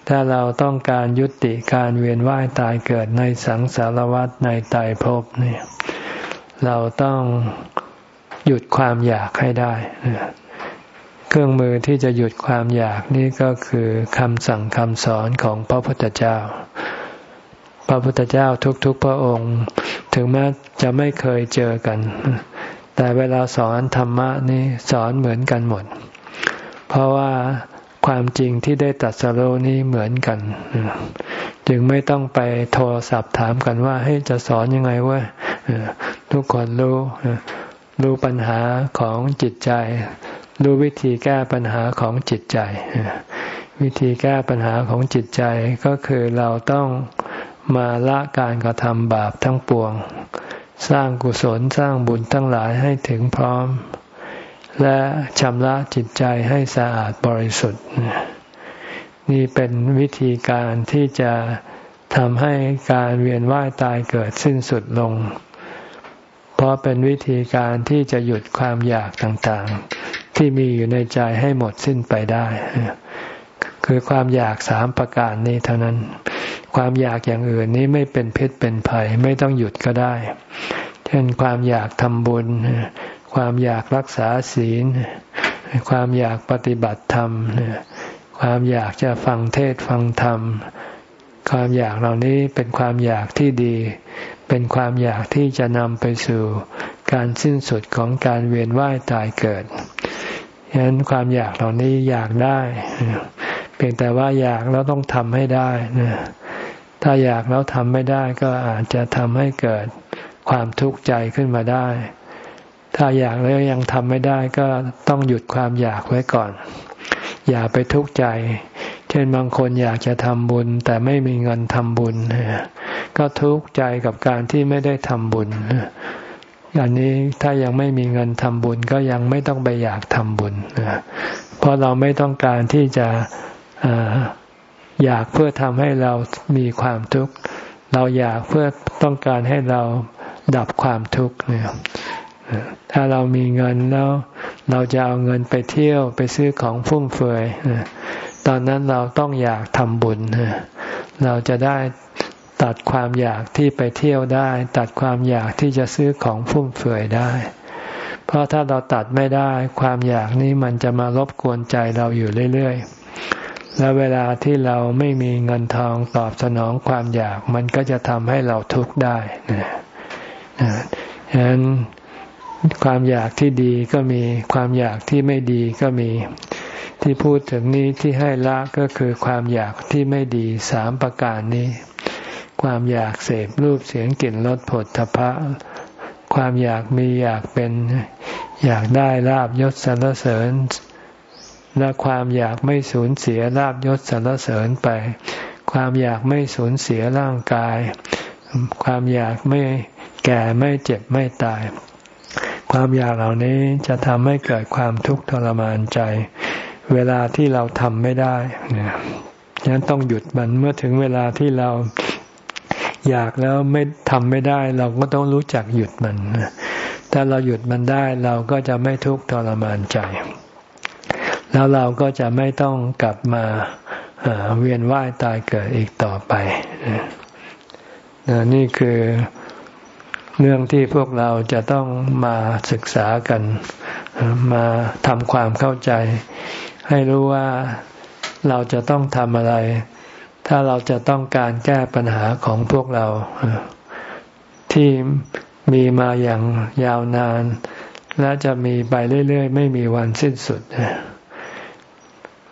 ถ้าเราต้องการยุติการเวียนว่ายตายเกิดในสังสารวัฏในตายภพเนี่ยเราต้องหยุดความอยากให้ได้ เครื่องมือที่จะหยุดความอยากนี่ก็คือคำสั่งคำสอนของพระพุทธเจ้า พระพุทธเจ้าทุกๆพระองค์ ถึงแม้จะไม่เคยเจอกัน แต่เวลาสอนธรรมะนี่สอนเหมือนกันหมด เพราะว่า ความจริงที่ได้ตัดสโลนี้เหมือนกัน จึงไม่ต้องไปโทรศัพท์ถามกันว่าให้จะสอนยังไงว่าทุกคนรู้รู้ปัญหาของจิตใจ รู้วิธีแก้ปัญหาของจิตใจ วิธีแก้ปัญหาของจิตใจก็คือเราต้องมาละการกระทำบาปทั้งปวง สร้างกุศลสร้างบุญทั้งหลายให้ถึงพร้อม และชำระจิตใจให้สะอาดบริสุทธิ์ นี่เป็นวิธีการที่จะทำให้การเวียนว่ายตายเกิดสิ้นสุดลง เพราะเป็นวิธีการที่จะหยุดความอยากต่างๆ ที่มีอยู่ในใจให้หมดสิ้นไปได้ คือความอยากสามประการนี้เท่านั้น ความอยากอย่างอื่นนี้ไม่เป็นพชรเป็นภัยไม่ต้องหยุดก็ได้ เช่นความอยากทำบุญ ความอยากรักษาศีล ความอยากปฏิบัติธรรม ความอยากจะฟังเทศฟังธรรม ความอยากเหล่านี้เป็นความอยากที่ดี เป็นความอยากที่จะนำไปสู่การสิ้นสุดของการเวียนว่ายตายเกิดฉะนั้นความอยากเหล่านี้อยากได้ เพียงแต่ว่าอยากแล้วต้องทำให้ได้ถ้าอยากแล้วทำไม่ได้ก็อาจจะทำให้เกิดความทุกข์ใจขึ้นมาได้ ถ้าอยากแล้วยังทำไม่ได้ก็ต้องหยุดความอยากไว้ก่อน อย่าไปทุกข์ใจ เช่นบางคนอยากจะทำบุญ แต่ไม่มีเงินทำบุญ ก็ทุกข์ใจกับการที่ไม่ได้ทำบุญอันนี้ถ้ายังไม่มีเงินทำบุญก็ยังไม่ต้องไปอยากทำบุญเพราะเราไม่ต้องการที่จะอยากเพื่อทำให้เรามีความทุกข์ เราอยากเพื่อต้องการให้เราดับความทุกข์เนี่ย ถ้าเรามีเงินแล้ว เราจะเอาเงินไปเที่ยวไปซื้อของฟุ่มเฟือยตอนนั้นเราต้องอยากทำบุญเราจะได้ตัดความอยากที่ไปเที่ยวได้ ตัดความอยากที่จะซื้อของฟุ่มเฟือยได้ เพราะถ้าเราตัดไม่ได้ ความอยากนี้มันจะมารบกวนใจเราอยู่เรื่อยๆ และเวลาที่เราไม่มีเงินทองตอบสนองความอยาก มันก็จะทำให้เราทุกข์ได้นะฉะนั้น ความอยากที่ดีก็มี ความอยากที่ไม่ดีก็มี ที่พูดถึงนี้ที่ให้ละก็คือความอยากที่ไม่ดีสามประการนี้ ความอยากเสพรูปเสียงกลิ่นรสผลทพะ ความอยากมีอยากเป็น อยากได้ลาบยศสรรเสริญ และความอยากไม่สูญเสียลาบยศสรรเสริญไป ความอยากไม่สูญเสียร่างกาย ความอยากไม่แก่ไม่เจ็บไม่ตาย ความอยากเหล่านี้จะทำให้เกิดความทุกข์ทรมานใจ เวลาที่เราทำไม่ได้เนี่ยฉะนั้นต้องหยุดมันเมื่อถึงเวลาที่เราอยากแล้วไม่ทำไม่ได้ เราก็ต้องรู้จักหยุดมันถ้าเราหยุดมันได้เราก็จะไม่ทุกข์ทรมานใจ แล้วเราก็จะไม่ต้องกลับมาเวียนว่ายตายเกิดอีกต่อไปนี่คือ เรื่องที่พวกเราจะต้องมาศึกษากัน มาทำความเข้าใจ ให้รู้ว่าเราจะต้องทำอะไร ถ้าเราจะต้องการแก้ปัญหาของพวกเรา ที่มีมาอย่างยาวนาน และจะมีไปเรื่อยๆ ไม่มีวันสิ้นสุด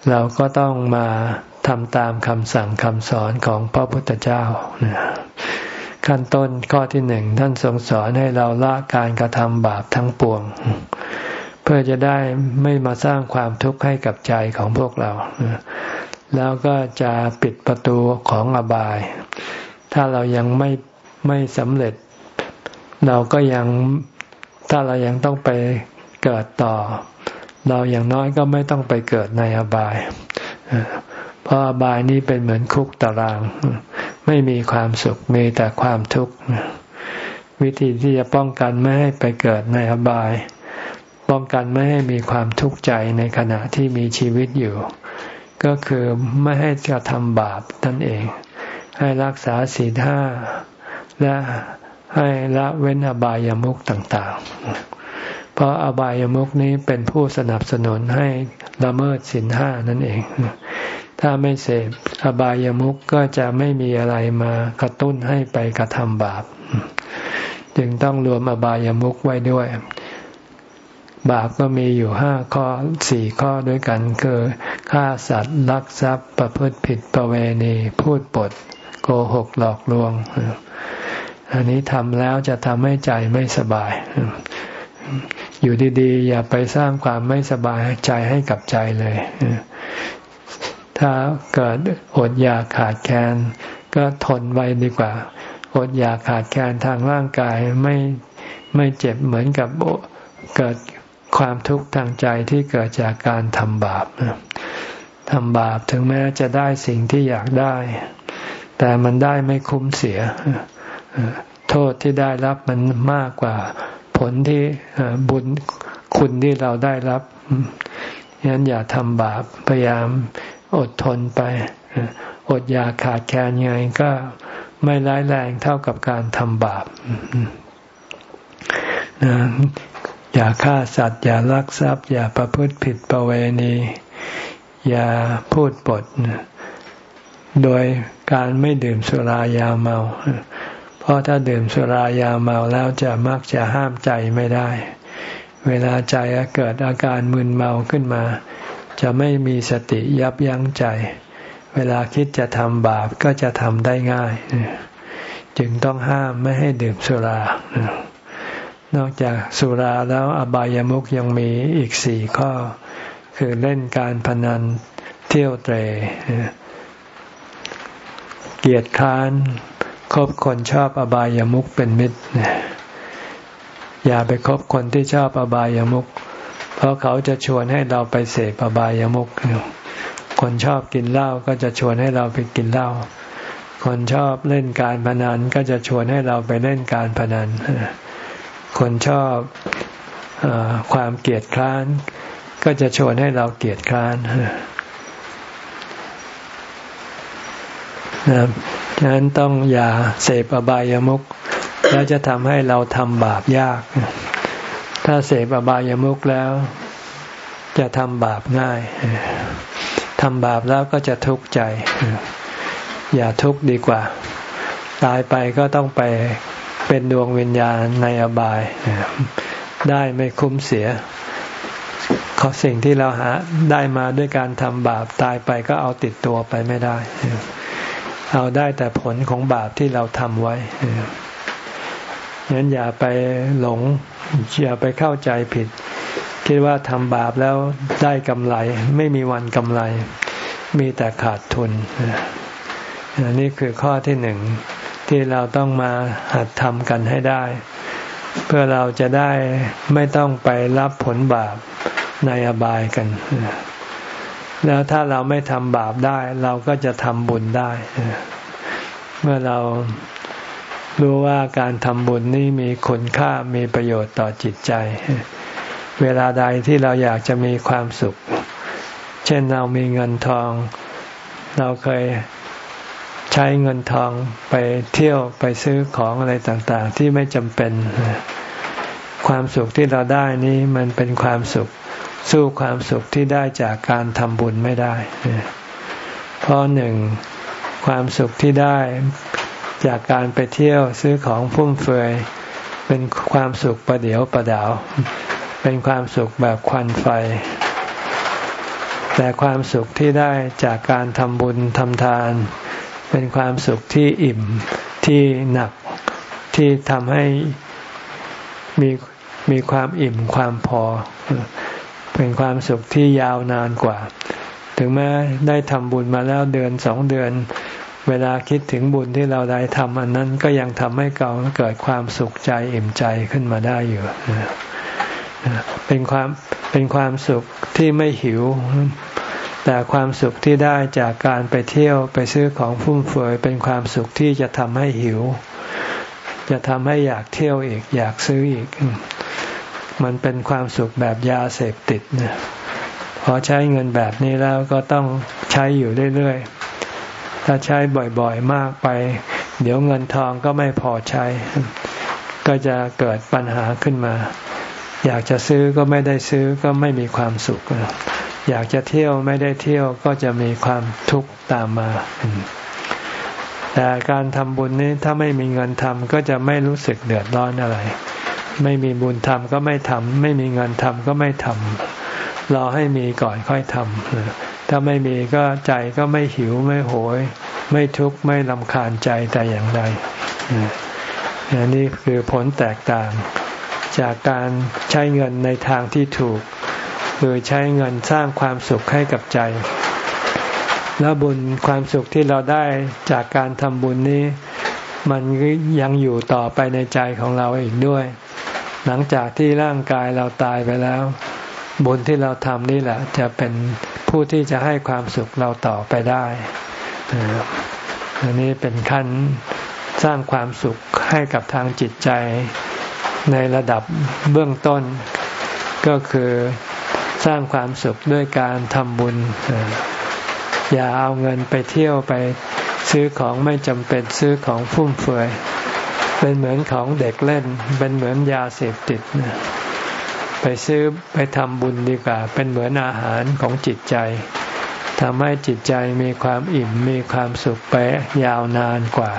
เราก็ต้องมาทำตามคำสั่งคำสอนของพระพุทธเจ้า ขั้นต้นข้อที่หนึ่งท่านทรงสอนให้เราละการกระทำบาปทั้งปวง เพื่อจะได้ไม่มาสร้างความทุกข์ให้กับใจของพวกเรา แล้วก็จะปิดประตูของอบาย ถ้าเรายังไม่ไม่สำเร็จ เราก็ยังถ้าเรายังต้องไปเกิดต่อ เราอย่างน้อยก็ไม่ต้องไปเกิดในอบาย เพราะอบายนี้เป็นเหมือนคุกตาราง ไม่มีความสุขมีแต่ความทุกข์วิธีที่จะป้องกันไม่ให้ไปเกิดในอบาย ป้องกันไม่ให้มีความทุกข์ใจในขณะที่มีชีวิตอยู่ ก็คือไม่ให้กระทำบาปนั่นเอง ให้รักษาศีลห้าและให้ละเว้นอบายามุขต่าง ๆ ราะอบายามุขนี้เป็นผู้สนับสนุนให้ละเมิดศีลห้านั่นเอง ถ้าไม่เสพอบายามุขก็จะไม่มีอะไรมากระตุ้นให้ไปกระทำบาป จึงต้องรวมอบายามุขไว้ด้วย บาปก็มีอยู่ห้าข้อสี่ข้อด้วยกัน คือฆ่าสัตว์ลักทรัพย์ ประพฤติผิดประเวณี พูดปด โกหกหลอกลวง อันนี้ทำแล้วจะทำให้ใจไม่สบาย อยู่ดีๆ อย่าไปสร้างความไม่สบายใจให้กับใจเลย ถ้าเกิดอดอยากขาดแคลนก็ทนไว้ดีกว่าอดอยากขาดแคลนทางร่างกายไม่ไม่เจ็บเหมือนกับเกิดความทุกข์ทางใจที่เกิดจากการทำบาปทำบาปถึงแม้จะได้สิ่งที่อยากได้ แต่มันได้ไม่คุ้มเสีย โทษที่ได้รับมันมากกว่า ลที่บุญคุณที่เราได้รับฉะนั้นอย่าทำบาปพยายามอดทนไปอดอยากขาดแคลนไงก็ไม่ร้ายแรงเท่ากับการทำบาปอย่าฆ่าสัตว์ อย่าลักทรัพย์ อย่าประพฤติผิดประเวณี อย่าพูดปด โดยการไม่ดื่มสุรายาเมา เพราะถ้าดื่มสุรายาเมาแล้วจะมักจะห้ามใจไม่ได้ เวลาใจเกิดอาการมึนเมาขึ้นมา จะไม่มีสติยับยั้งใจ เวลาคิดจะทำบาปก็จะทำได้ง่าย จึงต้องห้ามไม่ให้ดื่มสุรานอกจากสุราแล้วอบายามุกยังมีอีกสี่ข้อ คือเล่นการพนันเที่ยวเตรเกียรติค้าน คบคนชอบอบายามุขเป็นมิตรอย่าไปคบคนที่ชอบอบายามุขเพราะเขาจะชวนให้เราไปเสพอบายามุขคนชอบกินเหล้าก็จะชวนให้เราไปกินเหล้าคนชอบเล่นการพนันก็จะชวนให้เราไปเล่นการพนัน คนชอบอความเกลียดคร้าน ก็จะชวนให้เราเกลียดคร้านนะ ฉะนั้นต้องอย่าเสพอบายามุขแล้วจะทำให้เราทำบาปยาก ถ้าเสพอบายามุขแล้ว จะทำบาปง่ายทำบาปแล้วก็จะทุกข์ใจ อย่าทุกข์ดีกว่า ตายไปก็ต้องไปเป็นดวงวิญญาณในอบาย ได้ไม่คุ้มเสียขอสิ่งที่เราหาได้มาด้วยการทำบาปตายไปก็เอาติดตัวไปไม่ได้ เอาได้แต่ผลของบาปที่เราทำไว้งั้นอย่าไปหลง อย่าไปเข้าใจผิด คิดว่าทำบาปแล้วได้กำไร ไม่มีวันกำไร มีแต่ขาดทุนนี่คือข้อที่หนึ่งที่เราต้องมาหัดทำกันให้ได้ เพื่อเราจะได้ไม่ต้องไปรับผลบาปในอบายกัน แล้วถ้าเราไม่ทำบาปได้ เราก็จะทำบุญได้ เมื่อเรารู้ว่าการทำบุญนี่มีคุณค่ามีประโยชน์ต่อจิตใจ เวลาใดที่เราอยากจะมีความสุข เช่นเรามีเงินทอง เราเคยใช้เงินทองไปเที่ยวไปซื้อของอะไรต่าง ๆ ที่ไม่จำเป็น ความสุขที่เราได้นี้มันเป็นความสุข สู้ความสุขที่ได้จากการทำบุญไม่ได้ เพราะหนึ่งความสุขที่ได้จากการไปเที่ยวซื้อของฟุ่มเฟือย เป็นความสุขประเดียวประดาว เป็นความสุขแบบควันไฟ แต่ความสุขที่ได้จากการทำบุญทำทาน เป็นความสุขที่อิ่มที่หนักที่ทำให้มีมีความอิ่มความพอ เป็นความสุขที่ยาวนานกว่า ถึงแม้ได้ทำบุญมาแล้วเดือนสองเดือน เวลาคิดถึงบุญที่เราได้ทำอันนั้นก็ยังทำให้เก่าเกิดความสุขใจอิ่มใจขึ้นมาได้อยู่เป็นความเป็นความสุขที่ไม่หิว แต่ความสุขที่ได้จากการไปเที่ยวไปซื้อของฟุ่มเฟือยเป็นความสุขที่จะทำให้หิว จะทำให้อยากเที่ยวอีกอยากซื้ออีก มันเป็นความสุขแบบยาเสพติดนี่ยพอใช้เงินแบบนี้แล้วก็ต้องใช้อยู่เรื่อยๆ ถ้าใช้บ่อยๆมากไป เดี๋ยวเงินทองก็ไม่พอใช้ ก็จะเกิดปัญหาขึ้นมา อยากจะซื้อก็ไม่ได้ซื้อก็ไม่มีความสุข อยากจะเที่ยวไม่ได้เที่ยวก็จะมีความทุกข์ตามมา แต่การทำบุญนี้ถ้าไม่มีเงินทำก็จะไม่รู้สึกเดือดร้อนอะไร ไม่มีบุญทำก็ไม่ทำไม่มีเงินทำก็ไม่ทำรอให้มีก่อนค่อยทำถ้าไม่มีก็ใจก็ไม่หิวไม่โหย ไม่ทุกข์ไม่ลำคาญใจแต่อย่างใดนี่คือผลแตกต่าง จากการใช้เงินในทางที่ถูก คือใช้เงินสร้างความสุขให้กับใจ แล้วบุญความสุขที่เราได้จากการทำบุญนี้ มันยังอยู่ต่อไปในใจของเราอีกด้วย หลังจากที่ร่างกายเราตายไปแล้ว บุญที่เราทำนี่แหละ จะเป็นผู้ที่จะให้ความสุขเราต่อไปได้อันนี้เป็นขั้นสร้างความสุขให้กับทางจิตใจในระดับเบื้องต้น ก็คือสร้างความสุขด้วยการทำบุญ อย่าเอาเงินไปเที่ยวไปซื้อของไม่จำเป็นซื้อของฟุ่มเฟือย เป็นเหมือนของเด็กเล่น เป็นเหมือนยาเสพติด ไปซื้อไปทำบุญดีกว่า เป็นเหมือนอาหารของจิตใจทำให้จิตใจมีความอิ่มมีความสุขไปยาวนานกว่า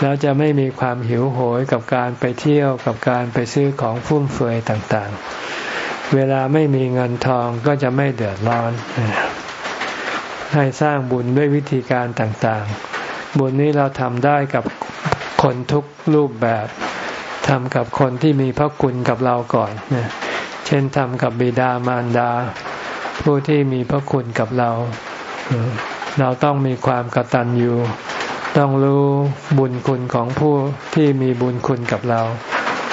แล้วจะไม่มีความหิวโหยกับการไปเที่ยวกับการไปซื้อของฟุ่มเฟือยต่างๆ เวลาไม่มีเงินทองก็จะไม่เดือดร้อน ให้สร้างบุญด้วยวิธีการต่างๆ บุญนี้เราทำได้กับ คนทุกรูปแบบทำกับคนที่มีพระคุณกับเราก่อน เช่นทำกับบิดามารดา ผู้ที่มีพระคุณกับเรา เราต้องมีความกตัญญูต้องรู้บุญคุณของผู้ที่มีบุญคุณกับเรา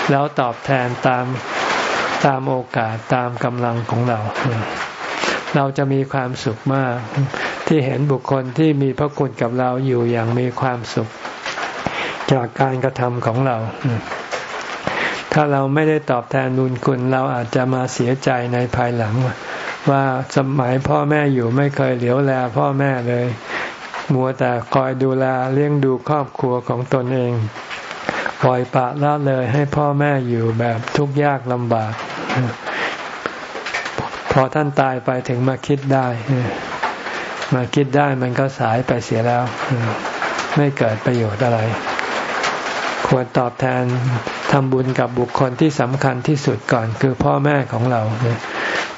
แล้วตอบแทนตามตามโอกาสตามกำลังของเรา เราจะมีความสุขมาก ที่เห็นบุคคลที่มีพระคุณกับเราอยู่อย่างมีความสุข จากการกระทำของเรา ถ้าเราไม่ได้ตอบแทนบุญคุณ เราอาจจะมาเสียใจในภายหลัง ว่าสมัยพ่อแม่อยู่ไม่เคยเหลียวแลพ่อแม่เลย มัวแต่คอยดูแลเลี้ยงดูครอบครัวของตนเองปล่อยปะละเลยให้พ่อแม่อยู่แบบทุกข์ยากลำบาก พอท่านตายไปถึงมาคิดได้ มาคิดได้มันก็สายไปเสียแล้ว ไม่เกิดประโยชน์อะไร ควรตอบแทนทำบุญกับบุคคลที่สำคัญที่สุดก่อนคือพ่อแม่ของเรา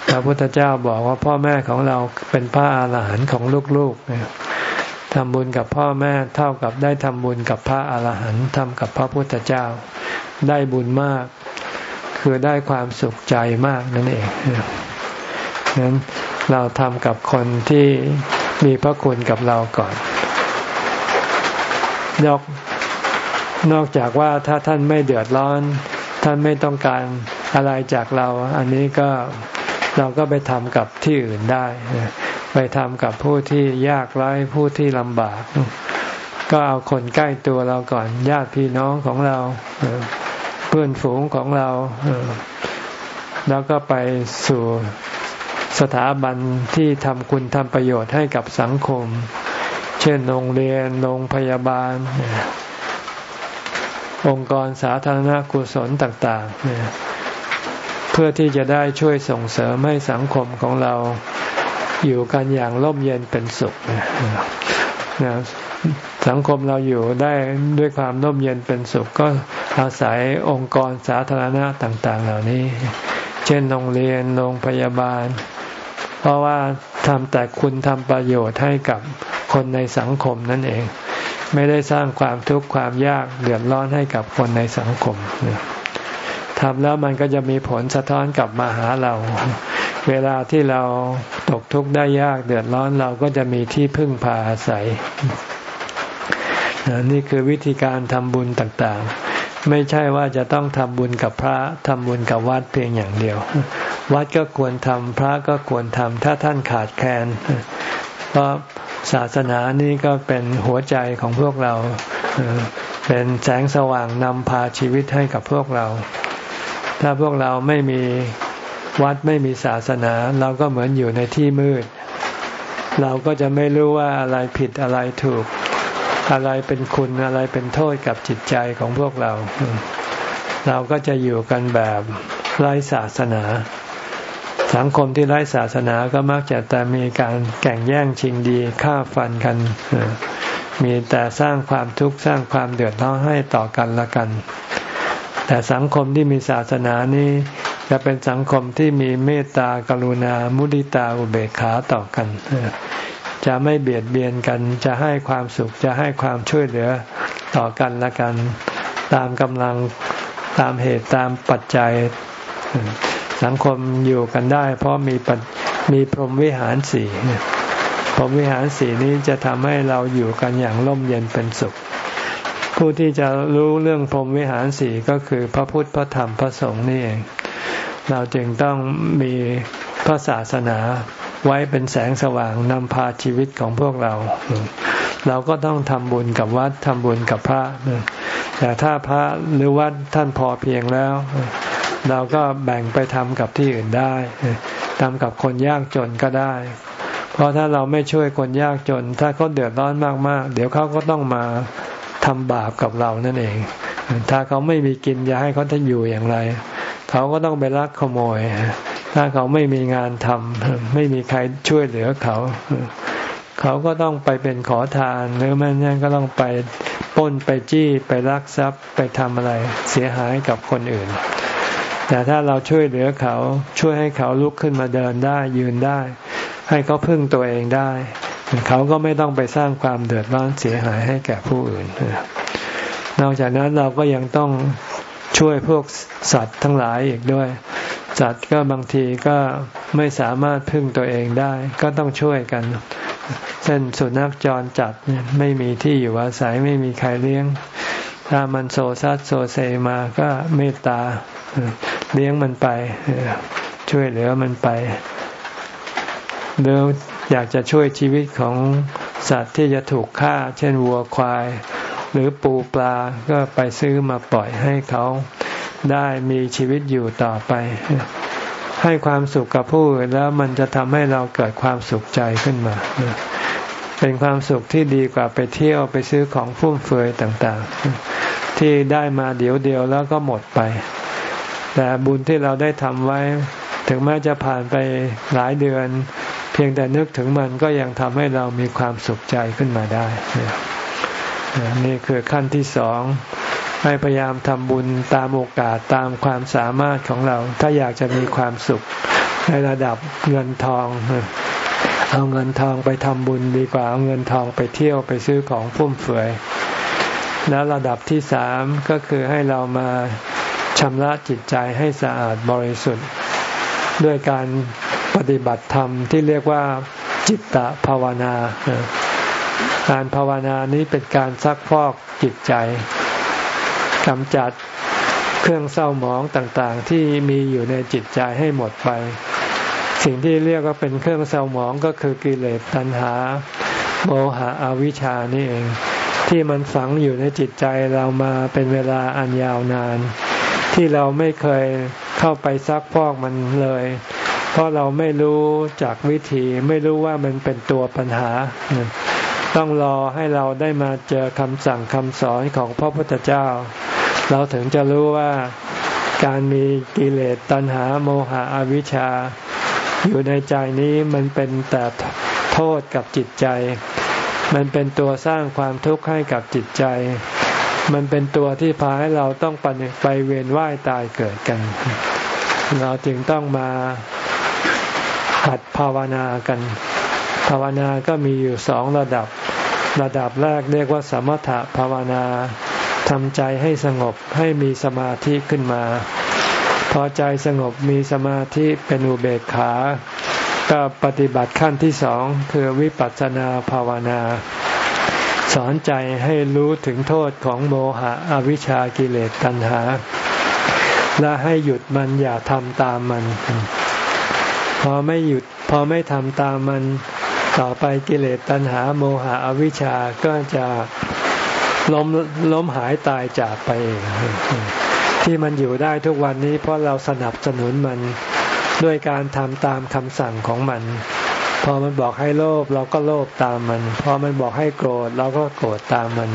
พระพุทธเจ้าบอกว่าพ่อแม่ของเราเป็นพระอาหารหันต์ของลูกๆทำบุญกับพ่อแม่เท่ากับได้ทำบุญกับพระอาหารหันต์ทำกับพระพุทธเจ้า ได้บุญมาก คือได้ความสุขใจมากนั่นเองนั้นเราทำกับคนที่มีพระคุณกับเราก่อนนอก นอกจากว่าถ้าท่านไม่เดือดร้อน ท่านไม่ต้องการอะไรจากเรา อันนี้ก็เราก็ไปทำกับที่อื่นได้ ไปทำกับผู้ที่ยากไร้ผู้ที่ลำบาก ก็เอาคนใกล้ตัวเราก่อนญาติพี่น้องของเรา เพื่อนฝูงของเรา แล้วก็ไปสู่สถาบันที่ทำคุณทำประโยชน์ให้กับสังคม เช่นโรงเรียนโรงพยาบาล องค์กรสาธารณกุศลต่างๆ เพื่อที่จะได้ช่วยส่งเสริมให้สังคมของเราอยู่กันอย่างร่มเย็นเป็นสุขนะสังคมเราอยู่ได้ด้วยความร่มเย็นเป็นสุขก็อาศัยองค์กรสาธารณะต่าง ๆ เหล่านี้ เช่นโรงเรียนโรงพยาบาล เพราะว่าทำแต่คุณทำประโยชน์ให้กับคนในสังคมนั่นเอง ไม่ได้สร้างความทุกข์ความยากเดือดร้อนให้กับคนในสังคมทำแล้วมันก็จะมีผลสะท้อนกลับมาหาเรา เวลาที่เราตกทุกข์ได้ยากเดือดร้อนเราก็จะมีที่พึ่งพาอาศัย นี่คือวิธีการทำบุญต่างๆ ไม่ใช่ว่าจะต้องทำบุญกับพระทำบุญกับวัดเพียงอย่างเดียว วัดก็ควรทำพระก็ควรทำถ้าท่านขาดแคลนเพราะ ศาสนานี้ก็เป็นหัวใจของพวกเรา เป็นแสงสว่างนำพาชีวิตให้กับพวกเรา ถ้าพวกเราไม่มีวัดไม่มีศาสนา เราก็เหมือนอยู่ในที่มืด เราก็จะไม่รู้ว่าอะไรผิดอะไรถูก อะไรเป็นคุณอะไรเป็นโทษกับจิตใจของพวกเรา เราก็จะอยู่กันแบบไร้ศาสนา สังคมที่ไร้ศาสนาก็มักจะแต่มีการแข่งแย่งชิงดีฆ่าฟันกัน มีแต่สร้างความทุกข์สร้างความเดือดร้อนให้ต่อกันละกัน แต่สังคมที่มีศาสนานี้จะเป็นสังคมที่มีเมตตากรุณา มุดิตาอุเบกขาต่อกัน จะไม่เบียดเบียนกันจะให้ความสุขจะให้ความช่วยเหลือต่อกันละกัน ตามกำลังตามเหตุตามปัจจัย สังคมอยู่กันได้ เพราะมีมีพรหมวิหารสี่พรหมวิหารสี่นี้จะทำให้เราอยู่กันอย่างร่มเย็นเป็นสุข ผู้ที่จะรู้เรื่องพรหมวิหารสี่ก็คือพระพุทธพระธรรมพระสงฆ์นี่เอง เราจึงต้องมีพระศาสนาไว้เป็นแสงสว่างนำพาชีวิตของพวกเรา เราก็ต้องทำบุญกับวัดทำบุญกับพระแต่ถ้าพระหรือวัดท่านพอเพียงแล้ว เราก็แบ่งไปทำกับที่อื่นได้ทำกับคนยากจนก็ได้ เพราะถ้าเราไม่ช่วยคนยากจน ถ้าเขาเดือดร้อนมากๆ เดี๋ยวเขาก็ต้องมาทำบาปกับเรานั่นเอง ถ้าเขาไม่มีกินจะให้เขาจะอยู่อย่างไร เขาก็ต้องไปลักขโมย ถ้าเขาไม่มีงานทำไม่มีใครช่วยเหลือเขา เขาก็ต้องไปเป็นขอทานหรือไม่งั้นก็ต้องไปป้นไปจี้ไปลักทรัพย์ไปทำอะไรเสียหายกับคนอื่น แต่ถ้าเราช่วยเหลือเขาช่วยให้เขาลุกขึ้นมาเดินได้ยืนได้ ให้เขาพึ่งตัวเองได้ เขาก็ไม่ต้องไปสร้างความเดือดร้อนเสียหายให้แก่ผู้อื่น นอกจากนั้นเราก็ยังต้องช่วยพวกสัตว์ทั้งหลายอีกด้วย สัตว์ก็บางทีก็ไม่สามารถพึ่งตัวเองได้ ก็ต้องช่วยกัน เช่นสุนัขจรจัดไม่มีที่อยู่อาศัยไม่มีใครเลี้ยง ถ้ามันโซซัดโซเซมาก็เมตตา เลี้ยงมันไป ช่วยเหลือมันไปหรืออยากจะช่วยชีวิตของสัตว์ที่จะถูกฆ่า เช่นวัวควาย หรือปูปลาก็ไปซื้อมาปล่อยให้เขาได้มีชีวิตอยู่ต่อไป ให้ความสุขกับผู้อื่นแล้วมันจะทำให้เราเกิดความสุขใจขึ้นมา เป็นความสุขที่ดีกว่าไปเที่ยวไปซื้อของฟุ่มเฟือยต่างๆ ที่ได้มาเดี๋ยวเดียวแล้วก็หมดไป แต่บุญที่เราได้ทำไว้ ถึงแม้จะผ่านไปหลายเดือน เพียงแต่นึกถึงมันก็ยังทำให้เรามีความสุขใจขึ้นมาได้ นี่คือขั้นที่สองให้พยายามทำบุญตามโอกาสตามความสามารถของเรา ถ้าอยากจะมีความสุขในระดับเงินทอง เอาเงินทองไปทำบุญดีกว่าเอาเงินทองไปเที่ยวไปซื้อของฟุ่มเฟือยแล้วระดับที่สามก็คือให้เรามา ชำระจิตใจให้สะอาดบริสุทธิ์ ด้วยการปฏิบัติธรรมที่เรียกว่าจิตตภาวนา การภาวนานี้เป็นการซักพอกจิตใจกำจัดเครื่องเศร้าหมองต่างๆ ที่มีอยู่ในจิตใจให้หมดไป สิ่งที่เรียกว่าเป็นเครื่องเศร้าหมองก็คือกิเลสตัณหา โมหะอวิชานี่เอง ที่มันฝังอยู่ในจิตใจเรามาเป็นเวลาอันยาวนาน ที่เราไม่เคยเข้าไปซักพอกมันเลย เพราะเราไม่รู้จากวิธีไม่รู้ว่ามันเป็นตัวปัญหา ต้องรอให้เราได้มาเจอคำสั่งคำสอนของพระพุทธเจ้า เราถึงจะรู้ว่าการมีกิเลสตัณหาโมหะอวิชชา อยู่ในใจนี้มันเป็นแต่โทษกับจิตใจ มันเป็นตัวสร้างความทุกข์ให้กับจิตใจ มันเป็นตัวที่พาให้เราต้องไปไปเวียนว่ายตายเกิดกัน เราจึงต้องมาหัดภาวนากัน ภาวนาก็มีอยู่สองระดับ ระดับแรกเรียกว่าสมถะภาวนาทำใจให้สงบให้มีสมาธิขึ้นมา พอใจสงบมีสมาธิเป็นอุเบกขา ก็ปฏิบัติขั้นที่สองคือวิปัสสนาภาวนา สอนใจให้รู้ถึงโทษของโมหะอวิชชากิเลสตัณหา และให้หยุดมันอย่าทำตามมัน พอไม่หยุดพอไม่ทำตามมันต่อไปกิเลสตัณหาโมหะอวิชชาก็จะล้มล้มหายตายจากไปเองที่มันอยู่ได้ทุกวันนี้เพราะเราสนับสนุนมันด้วยการทำตามคำสั่งของมัน พอมันบอกให้โลภเราก็โลภตามมัน พอมันบอกให้โกรธเราก็โกรธตามมัน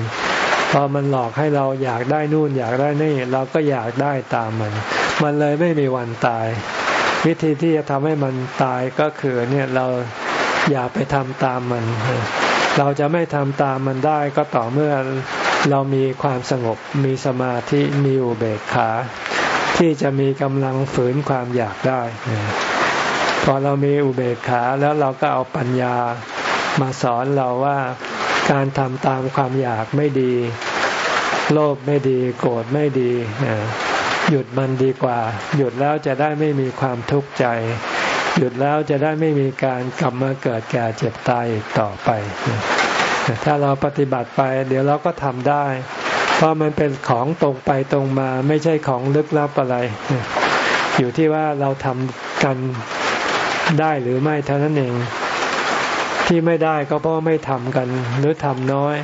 พอมันหลอกให้เราอยากได้นู่นอยากได้นี่ เราก็อยากได้ตามมัน มันเลยไม่มีวันตาย วิธีที่จะทำให้มันตายก็คือเนี่ยเราอย่าไปทำตามมัน เราจะไม่ทำตามมันได้ก็ต่อเมื่อเรามีความสงบมีสมาธิมีอุเบกขา ที่จะมีกำลังฝืนความอยากได้ พอเรามีอุเบกขาแล้วเราก็เอาปัญญามาสอนเราว่าการทำตามความอยากไม่ดี โลภไม่ดีโกรธไม่ดีหยุดมันดีกว่า หยุดแล้วจะได้ไม่มีความทุกข์ใจ หยุดแล้วจะได้ไม่มีการกลับมาเกิดแก่เจ็บตายอีกต่อไป ถ้าเราปฏิบัติไป เดี๋ยวเราก็ทำได้ เพราะมันเป็นของตรงไปตรงมาไม่ใช่ของลึกลับอะไร อยู่ที่ว่าเราทำกัน ได้หรือไม่เท่านั้นเอง ที่ไม่ได้ก็เพราะไม่ทำกัน หรือทำน้อย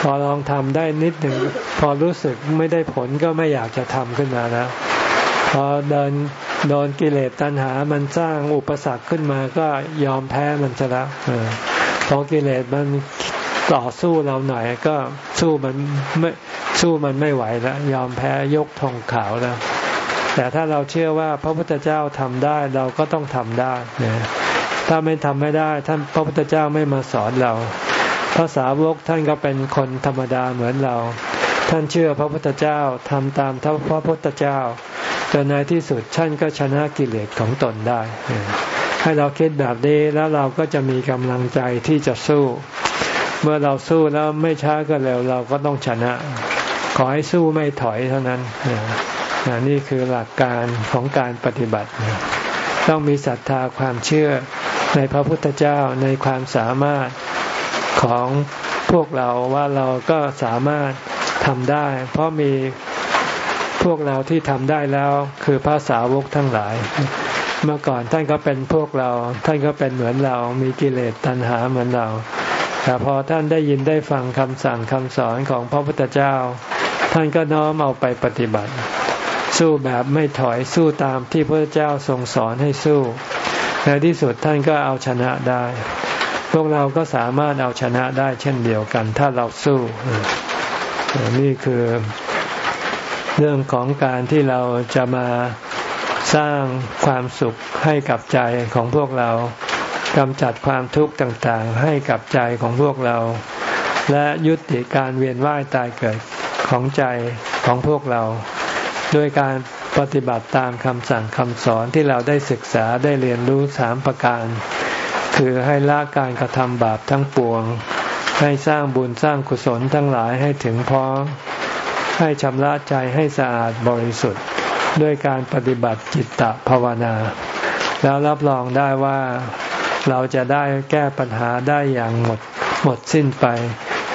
พอลองทำได้นิดหนึ่งพอรู้สึกไม่ได้ผลก็ไม่อยากจะทำขึ้นมาแล้วพอเดินโดนกิเลสตัณหา มันสร้างอุปสรรคขึ้นมาก็ยอมแพ้มันซะแล้วพอกิเลสมันต่อสู้เราหน่อยก็สู้มันไม่สู้มันไม่ไหวแล้ว ยอมแพ้ยกธงขาวแล้ว แต่ถ้าเราเชื่อว่าพระพุทธเจ้าทำได้เราก็ต้องทำได้นะถ้าไม่ทำไม่ได้ ท่านพระพุทธเจ้าไม่มาสอนเราพระสาวกท่านก็เป็นคนธรรมดาเหมือนเรา ท่านเชื่อพระพุทธเจ้าทำตามท่าพระพุทธเจ้าจนในที่สุดท่านก็ชนะกิเลสของตนได้ ให้เราคิดแบบนี้แล้วเราก็จะมีกำลังใจที่จะสู้ เมื่อเราสู้แล้วไม่ช้าก็เร็วเราก็ต้องชนะ ขอให้สู้ไม่ถอยเท่านั้น นี่คือหลักการของการปฏิบัติ ต้องมีศรัทธาความเชื่อในพระพุทธเจ้าในความสามารถของพวกเราว่าเราก็สามารถทำได้ เพราะมีพวกเราที่ทำได้แล้วคือพระสาวกทั้งหลาย เมื่อก่อนท่านก็เป็นพวกเรา ท่านก็เป็นเหมือนเรามีกิเลสตัณหาเหมือนเราแต่พอท่านได้ยินได้ฟังคำสั่งคำสอนของพระพุทธเจ้า ท่านก็น้อมเอาไปปฏิบัติ สู้แบบไม่ถอยสู้ตามที่พระเจ้าทรงสอนให้สู้ ในที่สุดท่านก็เอาชนะได้ พวกเราก็สามารถเอาชนะได้เช่นเดียวกัน ถ้าเราสู้ นี่คือเรื่องของการที่เราจะมาสร้างความสุขให้กับใจของพวกเรากำจัดความทุกข์ต่างๆ ให้กับใจของพวกเรา และยุติการเวียนว่ายตายเกิดของใจของพวกเรา ด้วยการปฏิบัติตามคำสั่งคำสอนที่เราได้ศึกษาได้เรียนรู้สามประการ คือให้ละการกระทำบาปทั้งปวง ให้สร้างบุญสร้างกุศลทั้งหลายให้ถึงพร้อม ให้ชำระใจให้สะอาดบริสุทธิ์ ด้วยการปฏิบัติจิตตภาวนา แล้วรับรองได้ว่าเราจะได้แก้ปัญหาได้อย่างหมดหมดสิ้นไป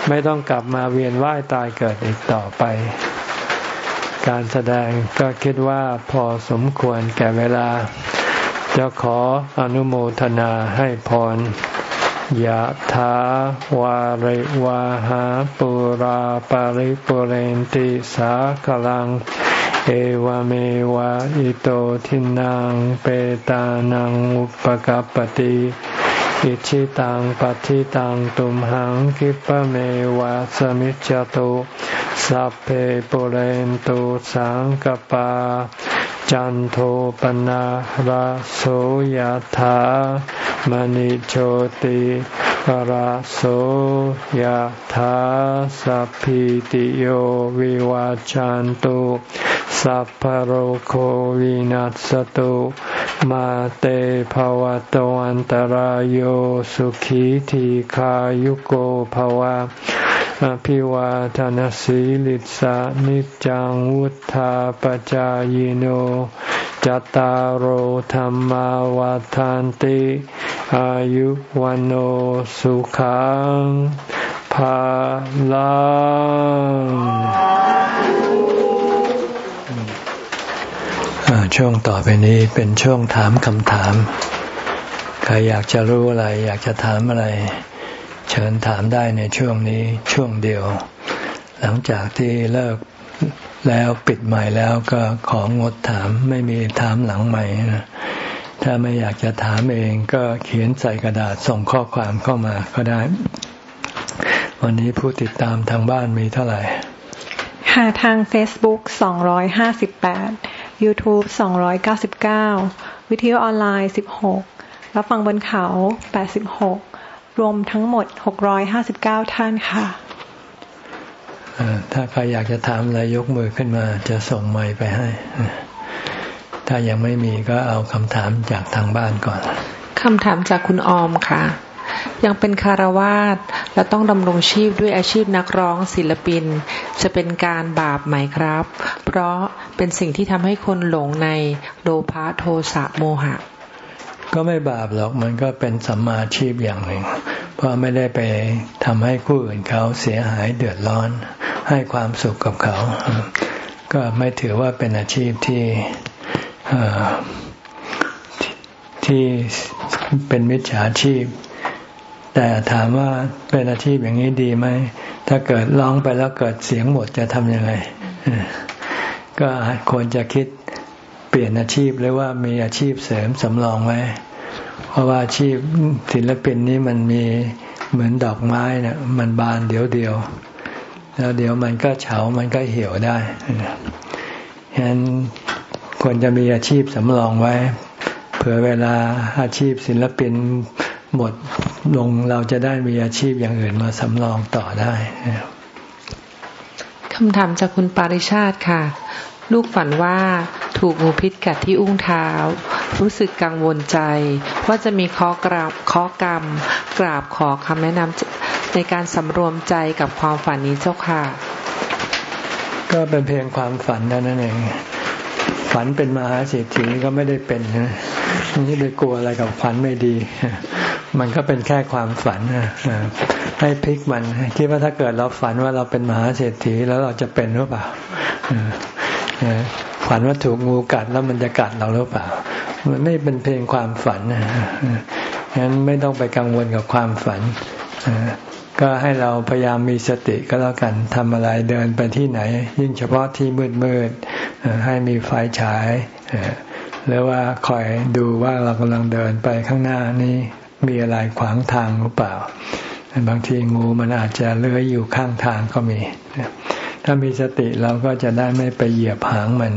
ไม่ต้องกลับมาเวียนว่ายตายเกิดอีกต่อไป การแสดงก็คิดว่าพอสมควรแก่เวลา จะขออนุโมทนาให้พรยะถาวาริวาหาปุราปาริปุเรนติสาคลัง เอวเมวะอิโตทินังเปตานังอุปกปติ อิชิตังปฏิตังตุมหังคิปะเมวะสมิจจตุสัพเพปุเรนตุสังกปา จันโทปนะระโสยธามณิโชติระโสยธาสัพพิติโยวิวาจันตุสัพพโรโควินัสตุ มาเตภวะตวันตารโยสุขีทีขายุโกภวะอภิวาทานสีลิสานิจังวุธาปจายโนจตารโหธรรมวาทานติ อายุวันโอสุขังภาลัง ช่วงต่อไปนี้เป็นช่วงถามคำถาม ใครอยากจะรู้อะไร อยากจะถามอะไร เชิญถามได้ในช่วงนี้ช่วงเดียว หลังจากที่เลิกแล้วปิดใหม่แล้วก็ของงดถามไม่มีถามหลังใหม่นะถ้าไม่อยากจะถามเองก็เขียนใส่กระดาษส่งข้อความเข้ามาก็ได้ วันนี้ผู้ติดตามทางบ้านมีเท่าไหร่ ค่ะทาง Facebook 258 YouTube 299 วิทยุออนไลน์ 16 รับฟังบนเขา 86 รวมทั้งหมดหกร้อยห้าสิบเก้าท่านค่ะ ถ้าใครอยากจะถามอะไรยกมือขึ้นมา จะส่งไมค์ไปให้ ถ้ายังไม่มีก็เอาคำถามจากทางบ้านก่อน คำถามจากคุณออมค่ะ ยังเป็นคารวาสและต้องดำรงชีพด้วยอาชีพนักร้องศิลปิน จะเป็นการบาปไหมครับ เพราะเป็นสิ่งที่ทำให้คนหลงในโลภะโทสะโมหะ ก็ไม่บาปหรอกมันก็เป็นสัมมาชีพอย่างหนึ่ง เพราะไม่ได้ไปทำให้ผู้อื่นเขาเสียหายเดือดร้อน ให้ความสุขกับเขา ก็ไม่ถือว่าเป็นอาชีพที่ที่เป็นมิจฉาชีพ แต่ถามว่าเป็นอาชีพอย่างนี้ดีไหม ถ้าเกิดร้องไปแล้วเกิดเสียงหมดจะทำยังไง ก็ควรจะคิดเปลี่ยนอาชีพหรือว่ามีอาชีพเสริมสำรองไว้ เพราะว่าอาชีพศิลปินนี้มันมีเหมือนดอกไม้เนะี่ยมันบานเดี๋ยวเดียว แล้วเดี๋ยวมันก็เฉา มันก็เหี่ยวได้ฉะนั้นควรจะมีอาชีพสำรองไว้ เผื่อเวลาอาชีพศิลปินหมด ลงเราจะได้มีอาชีพอย่างอื่นมาสำรองต่อได้คำถามจากคุณปาริชาติค่ะ ลูกฝันว่าถูกงูพิษกัดที่อุ้งเท้า รู้สึกกังวลใจ ว่าจะมีข้อกราบข้อกรรม กราบขอคำแนะนำในการสำรวมใจกับความฝันนี้เจ้าค่ะ ก็เป็นเพียงความฝันเท่านั้นเองฝันเป็นมหาเศรษฐีก็ไม่ได้เป็นนะนี่ไปกลัวอะไรกับฝันไม่ดี มันก็เป็นแค่ความฝันให้พลิกมันคิดว่าถ้าเกิดเราฝันว่าเราเป็นมหาเศรษฐีแล้วเราจะเป็นหรือเปล่าฝันว่าถูกงูกัดแล้วมันจะกัดเราหรือเปล่า มันไม่เป็นเพียงความฝันนะงั้นไม่ต้องไปกังวลกับความฝัน ก็ให้เราพยายามมีสติก็แล้วกันทำอะไรเดินไปที่ไหน ยิ่งเฉพาะที่มืดมืดให้มีไฟฉายหรือว่าคอยดูว่าเรากำลังเดินไปข้างหน้านี้ มีอะไรขวางทางหรือเปล่า บางทีงูมันอาจจะเลื้อยอยู่ข้างทางก็มี ถ้ามีสติเราก็จะได้ไม่ไปเหยียบหางมัน